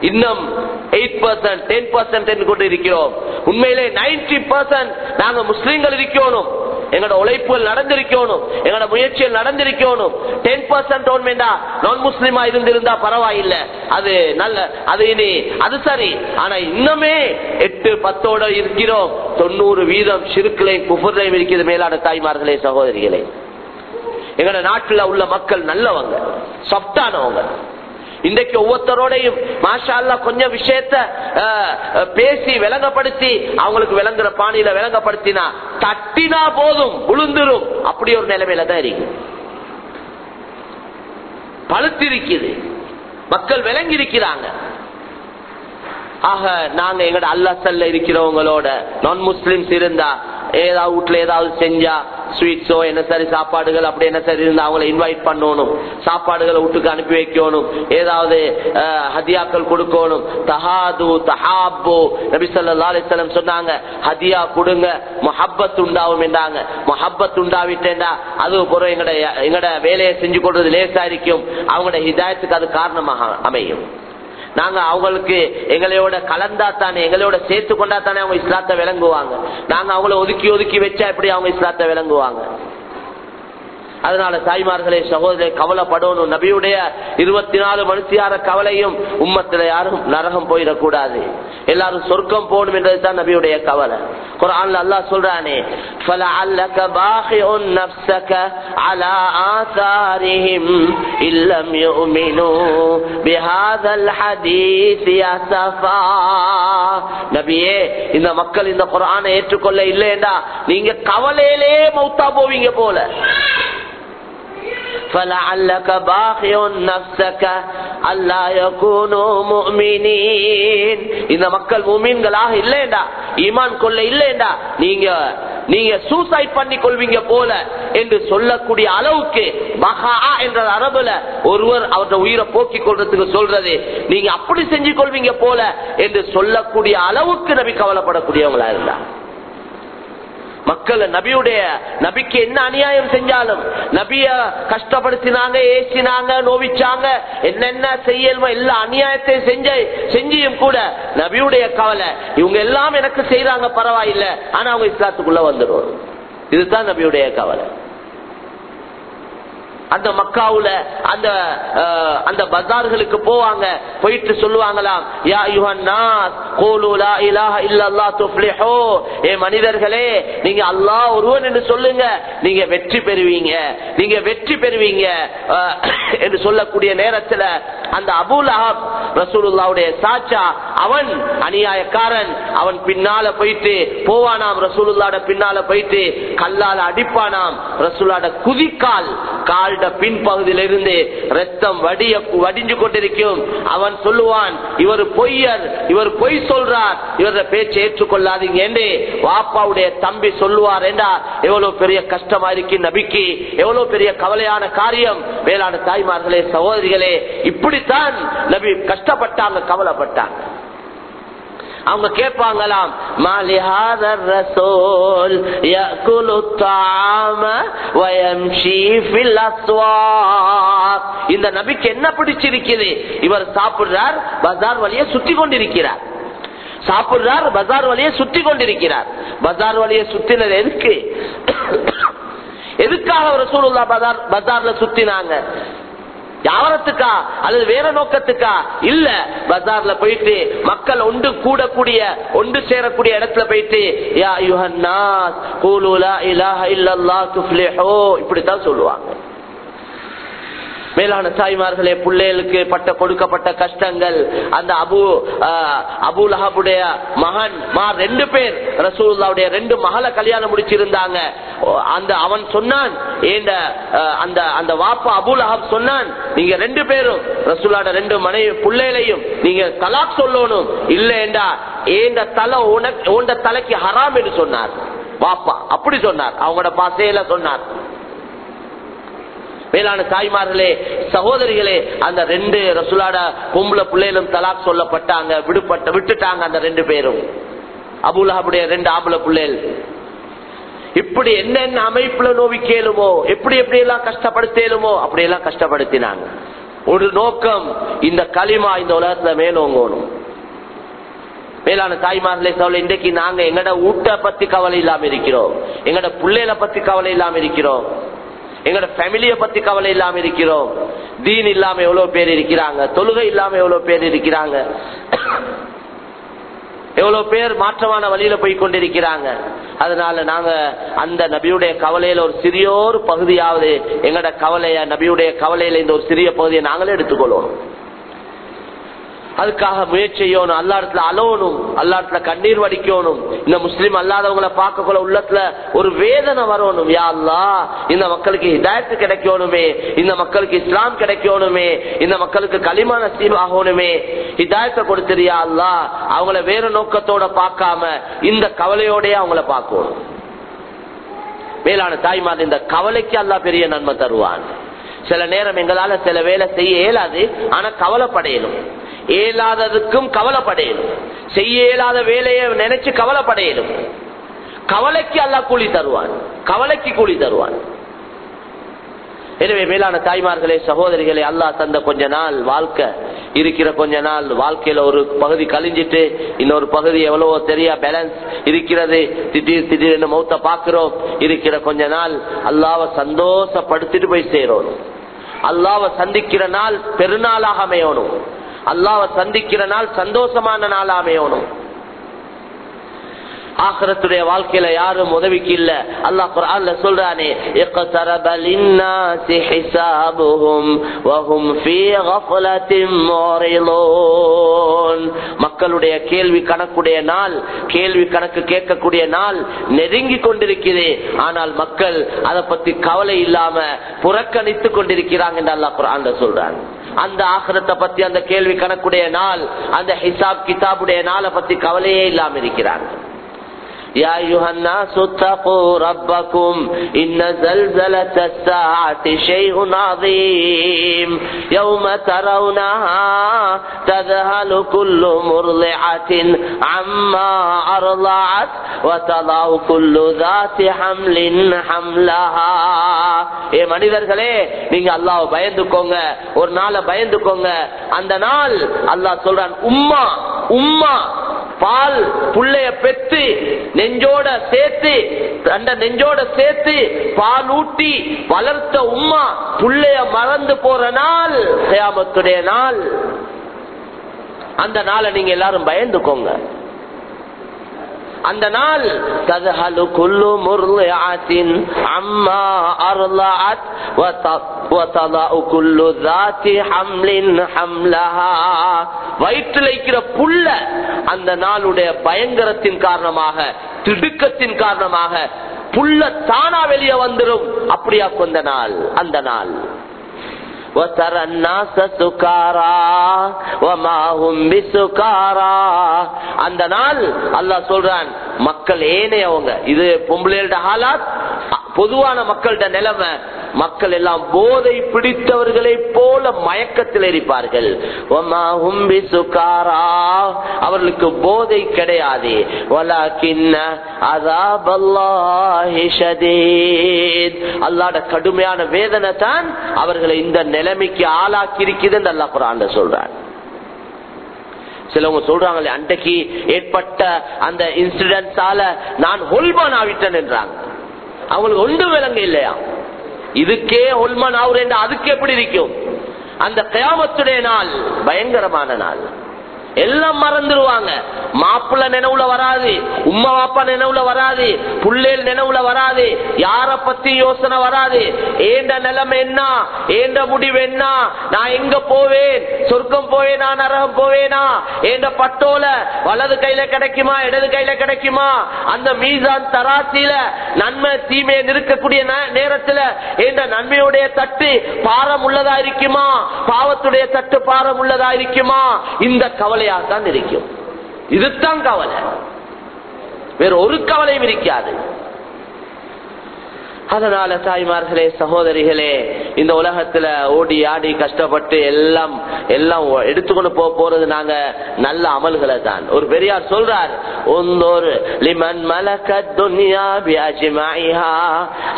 இன்னும் எயிட் பர்சன்ட் டென் பர்சன்ட் கொண்டு இருக்கிறோம். உண்மையிலே நைன்டி பர்சன்ட் நாங்க முஸ்லீம்கள் இருக்கணும். எங்களோட உழைப்புகள் நடந்திருக்கணும். எங்களோட முயற்சிகள் நடந்திருக்கணும். டென் பர்சன்ட் ஓன்மேண்டா நான் முஸ்லீமா இருந்திருந்தா பரவாயில்லை. அது நல்ல அது இனி அது சரி. ஆனா இன்னுமே எட்டு பத்தோட இருக்கிறோம். தொண்ணூறு வீதம் சிறுக்களையும் குஃபுரையும் இருக்கிறது மேலான தாய்மார்களே சகோதரிகளே. எங்க நாட்டுல உள்ள மக்கள் நல்லவங்க சொப்டானவங்க இன்றைக்கு ஒவ்வொருத்தரோடையும் மாஷா அல்லா கொஞ்சம் விஷயத்த பேசி விளங்கப்படுத்தி அவங்களுக்கு விளங்குற பாணியில விளங்கப்படுத்தினா தட்டினா போதும் உளுந்துரும். அப்படி ஒரு நிலைமையில தான் இருக்கு. பழுத்திருக்குது. மக்கள் விளங்கி இருக்கிறாங்க ஆக நாங்க எங்கட அல்லசல்ல இருக்கிறவங்களோட நான் முஸ்லிம்ஸ் இருந்தா ஏதாவது வீட்டுல ஏதாவது செஞ்சா ஸ்வீட்ஸோ என்ன சரி சாப்பாடுகள் அப்படி என்ன சரி இருந்தா அவங்கள இன்வைட் பண்ணணும். சாப்பாடுகளை வீட்டுக்கு அனுப்பி வைக்கணும். ஏதாவது ஹதியாக்கள் கொடுக்கணும். தஹாது தஹாபு. நபி ஸல்லல்லாஹு சொன்னாங்க ஹதியா கொடுங்க மஹப்பத் உண்டாகும் என்றாங்க. மஹப்பத் உண்டாவிட்டேன்டா அது பிறகு எங்கட எங்கட வேலையை செஞ்சு கொடுறது லேசா இருக்கும் அவங்களோட ஹிதாயத்துக்கு அது காரணமாக அமையும். நாங்க அவங்களுக்கு எங்களையோட கலந்தா தானே எங்களோட சேர்த்து கொண்டா தானே அவங்க இஸ்லாத்தை விளங்குவாங்க. நாங்க அவங்கள ஒதுக்கி ஒதுக்கி வச்சா எப்படி அவங்க இஸ்லாத்தை விளங்குவாங்க? அதனால தாய்மார்களே சகோதரே கவலைப்படணும். நபியுடைய இருபத்தி நாலு மனுஷியார கவலையும் உம்மத்தில் யாரும் நரகம் போயிடக்கூடாது. எல்லாரும் சொர்க்கம் போகணும் என்றதுதான் நபியுடைய கவலை. குரான் அல்லா சொல்றானே நபியே இந்த மக்கள் இந்த குரானை ஏற்றுக்கொள்ள இல்லையண்டா. நீங்க கவலையிலே மௌத்தா போவீங்க போல. فلعلك باخع نفسك ألا يكونوا مؤمنين இந்த மக்கள் மூமீன்களாக இல்லையேண்டா ஈமான் கொள்ள இல்லையேண்டா நீங்க நீங்க சூசைட் பண்ணி கொள்வீங்க போல என்று சொல்லக்கூடிய அளவுக்கு மகா என்ற அரபுல ஒருவர் அவருடைய உயிரை போக்கிக் கொள்றதுக்கு சொல்றது நீங்க அப்படி செஞ்சு கொள்வீங்க போல என்று சொல்லக்கூடிய அளவுக்கு நபி கவலைப்படக்கூடியவங்களா இருந்தா மக்கள் நபியுடைய நபிக்கு என்ன அநியாயம் செஞ்சாலும் நபிய கஷ்டப்படுத்தினாங்க ஏசினாங்க நோவிச்சாங்க என்னென்ன செய்யலுமோ எல்லா அநியாயத்தையும் செஞ்ச செஞ்சியும் கூட நபியுடைய கவலை. இவங்க எல்லாம் எனக்கு செய்யறாங்க பரவாயில்லை. ஆனா அவங்க இஸ்லாத்துக்குள்ள வந்துடுவாங்க இதுதான் நபியுடைய கவலை. அந்த மக்காவுல அந்த அந்த பஜார்களுக்கு போவாங்க. போயிட்டு சொல்லுவாங்களாம் யா யுஹன்னாஸ் கூலு லா இலாஹ இல்லல்லாஹ் துஃப்லிஹூ. ஏ மனிதர்களே நீங்க அல்லாஹ் ஒருவன் என்று சொல்லுங்க. நீங்க வெற்றி பெறுவீங்க. நீங்க வெற்றி பெறுவீங்க. என்று சொல்லக்கூடிய நேரத்துல அந்த அபுல் அஹப் ரசூலுல்லாவுடைய சாச்சா அவன் அநியாயக்காரன். அவன் பின்னால போயிட்டு போவானாம் ரசூலுல்லாட பின்னால போயிட்டு கல்லால அடிப்பானாம். ரசூலாட குதிக்கால் கால் கால்ட பின்பகுதியிலிருந்து ரத்தம் வடிய வடிஞ்சு கொண்டிருக்கும். அவன் சொல்லுவான் இவர் பொய்யர் இவர் பொய் சொல்றார். இவர பேச்சை ஏற்றுக்கொள்ளாதீங்க என்று வாப்பாவுடைய தம்பி சொல்லுவார் என்றா எவ்வளவு பெரிய கஷ்டமா இருக்கு நபிக்கு. எவ்வளவு பெரிய கவலையான காரியம். வேளாண் தாய்மார்களே சகோதரிகளே இப்படித்தான் நபி கஷ்டப்பட்டாங்க கவலைப்பட்டாங்க. அவங்க கேட்பாங்களாம் மாலிஹாதர் ரசூல் யகுலு தாம வயம்ஷி ஃபில் அஸ்வாக். இந்த நபிக்கு என்ன பிடிச்சிருக்குது? இவர் சாப்பிடுறார் பஜார் வழியை சுத்தி கொண்டிருக்கிறார். சாப்பிடுறார் பஜார் வழியை சுத்தி கொண்டிருக்கிறார். பஜார் வழியை சுத்தினது எதுக்கு? எதுக்காக ரசூலுல்லா பஜார் பஜார்ல சுத்தினாங்க யாவரத்துக்கா அல்லது வேற நோக்கத்துக்கா? இல்ல. பஜார்ல போயிட்டு மக்கள் ஒன்று கூடக்கூடிய ஒன்று சேரக்கூடிய இடத்துல போயிட்டு யா இப்படித்தான் சொல்லுவாங்க. மேலான தாய்மார்களே பிள்ளைகளுக்கு பட்ட கொடுக்கப்பட்ட கஷ்டங்கள் அந்த அபு அபு லஹாபுடைய மகன் மா ரெண்டு பேர் ரசூல்லாவுடைய ரெண்டு மகளை கல்யாணம் முடிச்சிருந்தாங்க. அந்த அவன் சொன்னான் ஏண்ட அந்த அந்த வாப்பா அபு லஹாப் சொன்னான் நீங்க ரெண்டு பேரும் ரசூலாட ரெண்டு மனைவி பிள்ளைகளையும் நீங்க தலாக் சொல்லணும். இல்லைண்டா ஏண்ட தலை உனக்கு உண்ட தலைக்கு ஹராம் என்று சொன்னார். வாப்பா அப்படி சொன்னார். அவங்களோட பாசையில சொன்னார். மேலான தாய்மார்களே சகோதரிகளே அந்த ரெண்டு ரசுலாட பொம்பளை பிள்ளைகளும் தலாக் சொல்லப்பட்டாங்க விடுபட்ட விட்டுட்டாங்க அந்த ரெண்டு பேரும். அபுலஹாபுடைய ரெண்டு ஆம்பளை பிள்ளைகள். இப்படி என்னென்ன அமைப்புல நோவிக்கேலுமோ எப்படி எப்படி எல்லாம் கஷ்டப்படுத்தேலுமோ அப்படியெல்லாம் கஷ்டப்படுத்தினாங்க. ஒரு நோக்கம் இந்த களிமா இந்த உலகத்துல மேலோங்கணும். மேலான தாய்மார்களே கவலை இன்றைக்கு நாங்க எங்கட ஊட்ட பத்தி கவலை இல்லாம இருக்கிறோம். எங்கட பிள்ளைகளை பத்தி கவலை இல்லாம இருக்கிறோம். எங்களோட ஃபேமிலியை பத்தி கவலை இல்லாம இருக்கிறோம். தீன் இல்லாம எவ்வளவு பேர் இருக்கிறாங்க? தொழுகை இல்லாம எவ்வளவு பேர் இருக்கிறாங்க? எவ்வளவு பேர் மாற்றமான வழியில போய் கொண்டிருக்கிறாங்க? அதனால நாங்க அந்த நபியுடைய கவலையில ஒரு சிறிய ஒரு பகுதியாவது எங்களோட கவலைய நபியுடைய கவலையில இந்த ஒரு சிறிய பகுதியை நாங்களே எடுத்துக்கொள்வோம். அதுக்காக முயற்சி செய்யணும் அல்லா இடத்துல அலோனும் அல்லா இடத்துல கண்ணீர் வடிக்கணும். இந்த முஸ்லீம் அல்லாதவங்களை பார்க்கக்குள்ள உள்ளத்துல ஒரு வேதனை வரணும். யா அல்லா இந்த மக்களுக்கு ஹிதாயத்து கிடைக்கணுமே. இந்த மக்களுக்கு இஸ்லாம் கிடைக்கணுமே. இந்த மக்களுக்கு களிமான நசீப் ஆகணுமே. ஹிதாயத்தை கொடுத்துறியா அல்லா அவங்கள வேற நோக்கத்தோட பார்க்காம இந்த கவலையோடய அவங்கள பார்க்கணும். மேலான தாய்மார் இந்த கவலைக்கு அல்லா பெரிய நன்மை தருவான். சில நேரம் எங்களால சில வேலை செய்ய இயலாது. ஆனா கவலைப்படையணும் இயலாததுக்கும் கவலைப்படையணும் செய்ய இயலாத வேலையை நினைச்சு கவலைப்படையணும் கவலைக்கு அல்ல கூலி தருவான். கவலைக்கு கூலி தருவான். எனவே மேலான தாய்மார்களே சகோதரிகளே அல்லா தந்த கொஞ்ச நாள் வாழ்க்கை. இருக்கிற கொஞ்ச நாள் வாழ்க்கையில ஒரு பகுதி கழிஞ்சிட்டு இன்னொரு பகுதி எவ்வளவோ தெரியா பேலன்ஸ் இருக்கிறது. திடீர் திடீர்னு மௌத்த பாக்குறோம் இருக்கிற கொஞ்ச நாள் அல்லாவை சந்தோஷப்படுத்திட்டு போய் சேரணும். அல்லாவை சந்திக்கிற நாள் பெருநாளாக அமையணும். அல்லாவை சந்திக்கிற நாள் சந்தோஷமான நாள் அமையணும். ஆகரத்துடைய வாழ்க்கையில யாரும் உதவிக்கு இல்ல. அல்லாஹ் குர்ஆன்ல சொல்றானே இக்தரப லின்னாசி ஹிசாபுஹும் வஹும் ஃபீ கஃலத்தின் முரிலூன். மக்களுடைய கேள்வி கணக்குடைய நாள் கேள்வி கணக்கு கேட்கக்கூடிய நாள் நெருங்கி கொண்டிருக்கிறது ஆனால் மக்கள் அதை பத்தி கவலை இல்லாம புறக்கணித்து கொண்டிருக்கிறாங்க என்று அல்லாஹ் குர்ஆன்ல சொல்றாங்க. அந்த ஆகரத்தை பத்தி அந்த கேள்வி கணக்குடைய நாள் அந்த ஹிசாப் கிதாபுடைய நாளை பத்தி கவலையே இல்லாம இருக்கிறார்கள். يا أيها الناس اتقوا ربكم إن زلزلة الساعة شيء عظيم يوم ترونها تذهل كل مرضعة عما أرضعت وتضع كل ذات حمل حملها ஏ மனிதர்களே நீங்க அல்லாஹ் பயந்துக்கோங்க ஒரு நாளை பயந்துக்கோங்க அந்த நாள் அல்லாஹ் சொல்றான் உம்மா உம்மா பால் புள்ளைய பெத்து நெஞ்சோட சேர்த்து அந்த நெஞ்சோட சேர்த்து பால் ஊட்டி வளர்த்த உம்மா புள்ளைய மறந்து போற நாள் கயாமத்துடைய நாள். அந்த நாளை நீங்க எல்லாரும் பயந்துக்கோங்க. அந்த நாள் கதஹலு குல்லு முர்லிஆத்தின் அம்மா அர்லஅத் வதலஉ குல்லு ذாத்தி ஹம்லின் ஹம்லஹா. வயிற்றில் இருக்கிற புல்ல அந்த நாளுடைய பயங்கரத்தின் காரணமாக திடுக்கத்தின் காரணமாக புல்ல தானா வெளியே வந்துடும் அப்படியா கொந்த நாள் அந்த நாள். وترى الناس سكارى وما هم بسكارى அந்த நாள் அல்லாஹ் சொல்றான் மக்கள் ஏனையவங்க இது பொம்பளையோட ஹாலாத் பொதுவான மக்கள்கிட்ட நிலைமை மக்கள் எல்லாம் போதை பிடித்தவர்களை போல மயக்கத்தில் இருப்பார்கள் அவர்களுக்கு போதை கிடையாது. அல்லாட கடுமையான வேதனை தான் அவர்களை இந்த நிலைமைக்கு ஆளாக்கி இருக்குது அல்லா குரான் சொல்றான். சிலவங்க சொல்றாங்களே அன்றைக்கு ஏற்பட்ட அந்த இன்சிடென்ட்ஸால நான் ஹொல்பான் ஆவிட்டேன் என்றாங்க. அவங்களுக்கு ஒன்று விலங்கு இல்லையா? இதுக்கே ஹொல்மான் ஆகுறேன் அதுக்கு எப்படி இருக்கும் அந்த கயாமத்துடைய நாள் பயங்கரமான நாள். எல்லாம் மறந்துடுவாங்க. மாப்பிள்ள நினைவுல வராது உம்மா பாப்பா நினைவுல வராது புள்ளேல் நினைவுல வராது யார பத்தி யோசனை வராது. ஏண்ட நிலைமை என்ன? ஏண்ட முடிவு என்ன? நான் எங்க போவேன்? சொர்க்கம் போவேனா? நரகம் போவேனா? ஏண்ட பட்டோல வலது கையில கிடைக்குமா? இடது கையில கிடைக்குமா? அந்த மீசான் தராசியில நன்மை தீமையை நிற்கக்கூடிய நேரத்துல ஏண்ட நன்மையுடைய தட்டு பாரம் உள்ளதா இருக்குமா? பாவத்துடைய தட்டு பாரம் உள்ளதா இருக்குமா? இந்த கவலை கவலையாகத்தான் இருக்கும் இதுதான் கவலை. வேற ஒரு கவலையும் இருக்காது. அதனால தாய்மார்களே சகோதரிகளே இந்த உலகத்துல ஓடி ஆடி கஷ்டப்பட்டு எல்லாம் எல்லாம் எடுத்துக்கொண்டு போக போறது நாங்க நல்ல அமல்களை தான். ஒரு பெரியார் சொல்றார் ஒந்தோர் லிமன் மலக்க துன்யா பியாஜிமாயிஹா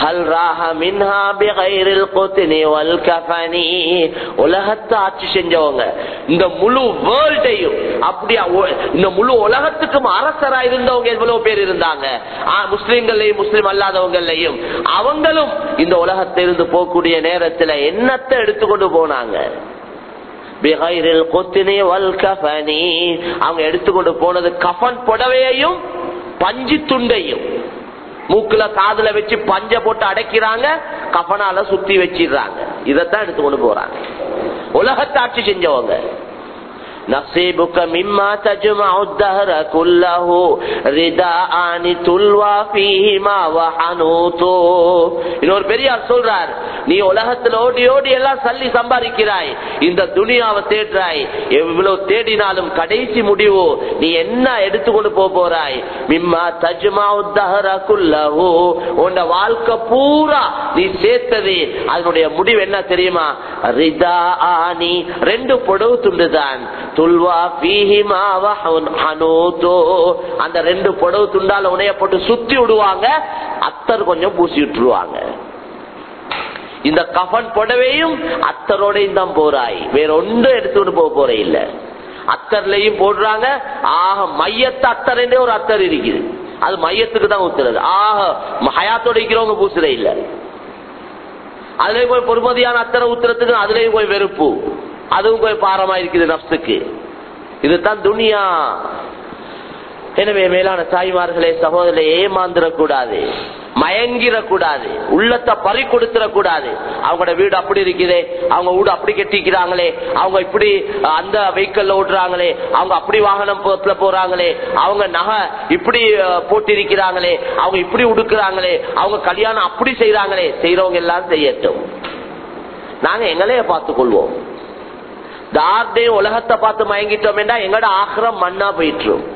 ஹல் ராஹ மின்ஹா பிகைரில் கொத்தினி வல் கஃபனி. உலகத்தை ஆட்சி செஞ்சவங்க இந்த முழு வேர்ல்டையும் அப்படியா இந்த முழு உலகத்துக்கும் அரசரா இருந்தவங்க எவ்வளவு பேர் இருந்தாங்க? முஸ்லிம்களையும் முஸ்லிம் அல்லாதவங்கள்லையும். அவங்களும் இந்த உலகத்திலிருந்து போகக்கூடிய நேரத்தில் என்னத்தை எடுத்துக்கொண்டு போனாங்க? அவங்க எடுத்துக்கொண்டு போனது கஃபன் புடவையையும் பஞ்சு துண்டையும். மூக்குல காதுல வச்சு பஞ்ச போட்டு அடைக்கிறாங்க கஃபனால சுத்தி வச்சிடுறாங்க. இதத்தான் எடுத்துக்கொண்டு போறாங்க. உலகத்தை ஆட்சி செஞ்சவங்க. نصيبك مما تجمع الدهر كله رداءان تلوى فيهما وحنوط இன்னொரு பெரியார் சொல்றார் நீ உலகத்துல ஓடி ஓடி எல்லாம் சல்லி சம்பாதிக்கிறாய் இந்த துனியாவை தேடுறாய் எவ்வளவு தேடினாலும் கடைசி முடிவு நீ என்ன எடுத்துக்கொண்டு போக போறாய் மிம்மா தஜ்மா உத்தஹரகுல்லஹு உன் வாழ்க்கை பூரா நீ சேர்த்தது அதனுடைய முடிவு என்ன தெரியுமா ரிதா ஆனி ரெண்டு பொடவு துண்டுதான் துல்வா பீஹிமா ஹனூதோ அந்த ரெண்டு புடவு துண்டால உனைய போட்டு சுத்தி விடுவாங்க அத்தர் கொஞ்சம் பூசி விட்டுருவாங்க. இந்த கஃபன் புடவையும் அத்தரோடையும் தான் போறாய். வேற ஒன்றும் எடுத்துட்டு போக போற இல்ல. அத்தர்லயும் போடுறாங்க ஆக மையத்து அத்தர் ஒரு அத்தர் இருக்குது. அது மையத்துக்கு தான் ஊத்துறது. ஆக ஹயாத்தோட இருக்கிறவங்க பூசுற இல்ல. அதுலயும் போய் பொறுமதியான அத்தரை ஊத்துறதுக்கு அதுலயும் போய் வெறுப்பு. அதுவும் போய் பாரமா இருக்குது நப்சுக்கு இதுதான் துனியா. எனவே மேலான தாய்மார்களே சகோதரே ஏமாந்துடக்கூடாது. மயங்கிடக்கூடாது. உள்ளத்தை பறி கொடுத்துடக்கூடாது அவங்களோட வீடு அப்படி இருக்குது. அவங்க வீடு அப்படி கட்டிக்கிறாங்களே. அவங்க இப்படி அந்த வெஹிக்கல்ல ஓட்டுறாங்களே. அவங்க அப்படி வாகனம் போறாங்களே. அவங்க நகை இப்படி போட்டிருக்கிறாங்களே. அவங்க இப்படி உடுக்கிறாங்களே. அவங்க கல்யாணம் அப்படி செய்யறாங்களே செய்யறவங்க எல்லாம் செய்யட்டும். நாங்க எங்களைய பார்த்துக் கொள்வோம் தார்தே உலகத்தை பார்த்து மயங்கிட்டோம் என்றா எங்கட ஆக்கிரம் மண்ணா போயிட்டுரும்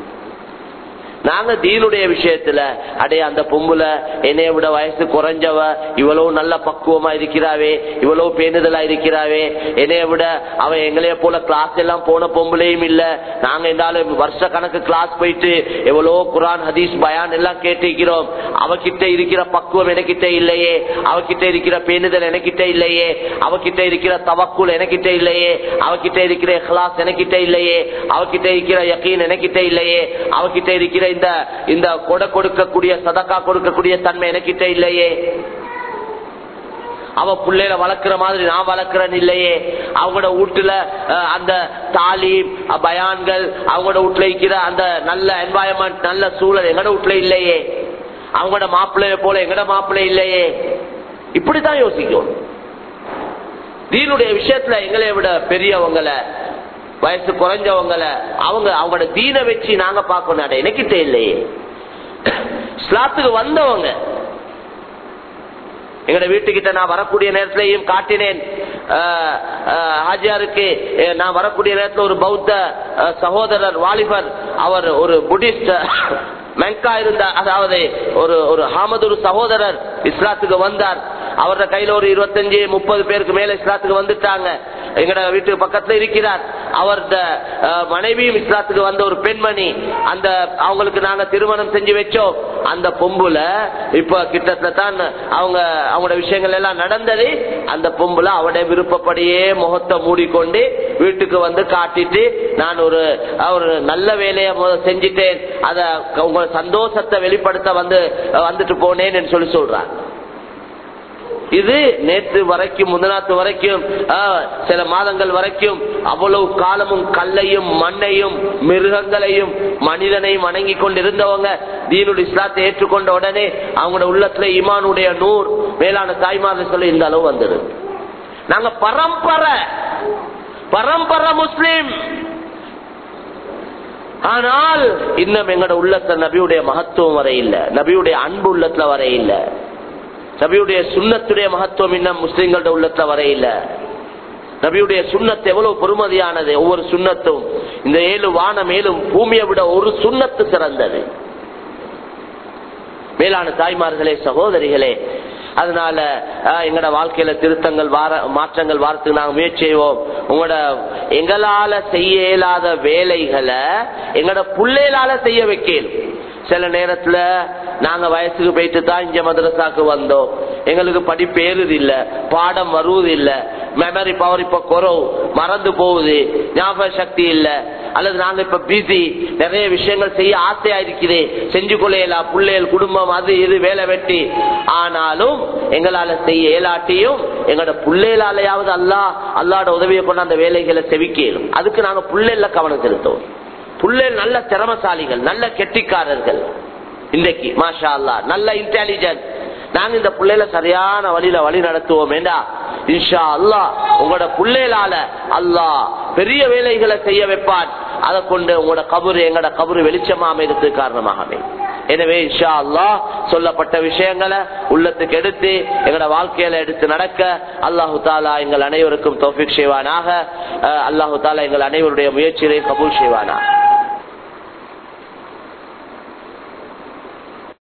நாங்க தீனுடைய விஷயத்துல அடே அந்த பொம்புல என்னைய விட வயசு குறைஞ்சவ இவ்வளவு நல்ல பக்குவமா இருக்கிறாவே இவ்வளவு பேணுதலா இருக்கிறாவே என்னைய விட அவன் எங்களைய போல கிளாஸ் எல்லாம் போன பொம்பளையும் இல்ல. நாங்க இருந்தாலும் வருஷ கணக்கு கிளாஸ் போயிட்டு எவ்வளவு குரான் ஹதீஸ் பயான் எல்லாம் கேட்டிருக்கிறோம். அவகிட்ட இருக்கிற பக்குவம் எனக்கிட்ட இல்லையே. அவகிட்ட இருக்கிற பேணுதல் எனக்கிட்ட இல்லையே. அவகிட்ட இருக்கிற தவக்குள் எனக்கிட்ட இல்லையே. அவகிட்ட இருக்கிற இஹ்லாஸ் எனக்கிட்ட இல்லையே. அவகிட்ட இருக்கிற யக்கீன் எனக்கிட்ட இல்லையே. அவகிட்ட இருக்கிற இந்த இந்த கொடை கொடுக்கக்கூடிய சதக்கா கொடுக்கக்கூடிய தன்மை எனக்கிட்ட இல்லையே. அவ பிள்ளையில வளர்க்கிற மாதிரி நான் வளர்க்கிறேன் இல்லையே. அவங்களோட வீட்டுல அந்த தாலீம் பயான்கள் அவங்களோட வீட்டுல இருக்கிற அந்த நல்ல என்வாயன்மெண்ட் நல்ல சூழல் எங்கட வீட்டுல இல்லையே. அவங்களோட மாப்பிள்ளைய போல எங்கட மாப்பிள்ளை இல்லையே. இப்படித்தான் யோசிக்கும் தீனுடைய விஷயத்துல எங்களை விட பெரியவங்களை வயசு குறைஞ்சவங்கள அவங்க அவங்களோட தீன வச்சு நாங்க பார்க்கணும். எனக்கிட்ட இல்லையே. ஸ்லாத்துக்கு வந்தவங்க. எங்கட வீட்டுக்கிட்ட நான் வரக்கூடிய நேரத்திலையும் காட்டினேன். ஹாஜியாருக்கு நான் வரக்கூடிய நேரத்தில் ஒரு பௌத்த சகோதரர் வாலிபர் அவர் ஒரு புத்திஸ்ட் மெங்கா இருந்த அதாவது ஒரு ஒரு ஹாமதூர் சகோதரர் இஸ்லாத்துக்கு வந்தார். அவரோட கையில ஒரு இருபத்தஞ்சு முப்பது பேருக்கு மேல இஸ்லாத்துக்கு வந்துட்டாங்க. எங்கட வீட்டுக்கு பக்கத்துல இருக்கிறார். அவரது மனைவியும் இஸ்லாத்துக்கு வந்த ஒரு பெண்மணி அந்த அவங்களுக்கு நாங்க திருமணம் செஞ்சு வச்சோம். அந்த பொம்புல இப்ப கிட்டத்தட்ட தான் அவங்க அவங்களோட விஷயங்கள் எல்லாம் நடந்தது. அந்த பொம்புல அவடைய விருப்பப்படியே முகத்தை மூடிக்கொண்டு வீட்டுக்கு வந்து காட்டிட்டு நான் ஒரு ஒரு நல்ல வேலையை செஞ்சிட்டேன். அத உங்க சந்தோஷத்தை வெளிப்படுத்த வந்து வந்துட்டு போனேன்னு சொல்லி சொல்றான் இது நேற்று வரைக்கும் முந்தநாத்து வரைக்கும் சில மாதங்கள் வரைக்கும் அவ்வளவு காலமும் கல்லையும் மண்ணையும் மிருகங்களையும் மனிதனையும் வணங்கி கொண்டிருந்தவங்க தீனுடைய இஸ்லாத்தை ஏற்றுக்கொண்ட உடனே அவங்களோட உள்ளத்துல இமானுடைய நூர் மேலான தாய்மார்கள் சொல்லி இந்த அளவு வந்துடும் நாங்க பரம்பரை பரம்பரை முஸ்லீம். ஆனால் இன்னும் எங்களோட உள்ளத்துல நபியுடைய மகத்துவம் வரையில்லை நபியுடைய அன்பு உள்ளத்துல வரையில்லை. நபியுடைய சுண்ணத்துடைய மகத்துவம் இன்னும் முஸ்லிம்களோட உள்ளத்துல வரையில நபியுடைய சுண்ணத்து எவ்வளவு பொறுமதியானது? ஒவ்வொரு சுண்ணத்தும். இந்த ஏழு வானம் மேலும் பூமியை விட ஒரு சுண்ணத்து சிறந்தது. மேலான தாய்மார்களே சகோதரிகளே அதனால எங்கட வாழ்க்கையில திருத்தங்கள் வார மாற்றங்கள் வாரத்துக்கு நாங்கள் முயற்சி செய்வோம். உங்களோட எங்களால செய்ய இயலாத வேலைகளை எங்கட பிள்ளைகளால செய்ய வைக்கணும் சில நேரத்துல நாங்க வயசுக்கு போயிட்டு தான் இங்க மதரசாக்கு வந்தோம். எங்களுக்கு படிப்பு ஏறுது இல்ல பாடம் வருவது இல்ல மெமரி பவர் இப்ப குறவு மறந்து போகுது ஞாபக சக்தி இல்ல அல்லது நாங்க இப்ப பிஸி நிறைய விஷயங்கள் செய்ய ஆசையா இருக்கிறேன் செஞ்சு கொள்ளையலா பிள்ளைகள் குடும்பம் அது இது வேலை வெட்டி. ஆனாலும் எங்களால செய்ய இயலாட்டியும் எங்களோட பிள்ளைகளாலையாவது அல்லா அல்லாட உதவியை கொண்டு அந்த வேலைகளை செவிக்கலும். அதுக்கு நாங்க பிள்ளைல கவனம் செலுத்துவோம். பிள்ளைகள் நல்ல திறமசாலிகள் நல்ல கெட்டிக்காரர்கள். இன்றைக்கு மாஷா அல்லா நல்ல இன்டெலிஜென்ட் நாங்க இந்த பிள்ளைல சரியான வழியில வழி நடத்துவோம். ஏண்டா? இன்ஷா அல்லா உங்களோட பிள்ளைகளால அல்லா பெரிய வேலைகளை செய்ய வைப்பான். அதை கொண்டு உங்களோட கபரு எங்களோட கபரு வெளிச்சமா அமைறதுக்கு காரணமாகவே எனவே இஷா அல்லாஹ் சொல்லப்பட்ட விஷயங்களை உள்ளத்துக்கு எடுத்து எங்களோட வாழ்க்கையில எடுத்து நடக்க அல்லாஹு தாலா எங்கள் அனைவருக்கும் தோஃபிக் செய்வானாக. அல்லாஹு தாலா எங்கள் அனைவருடைய முயற்சியை கபூல் செய்வானாக.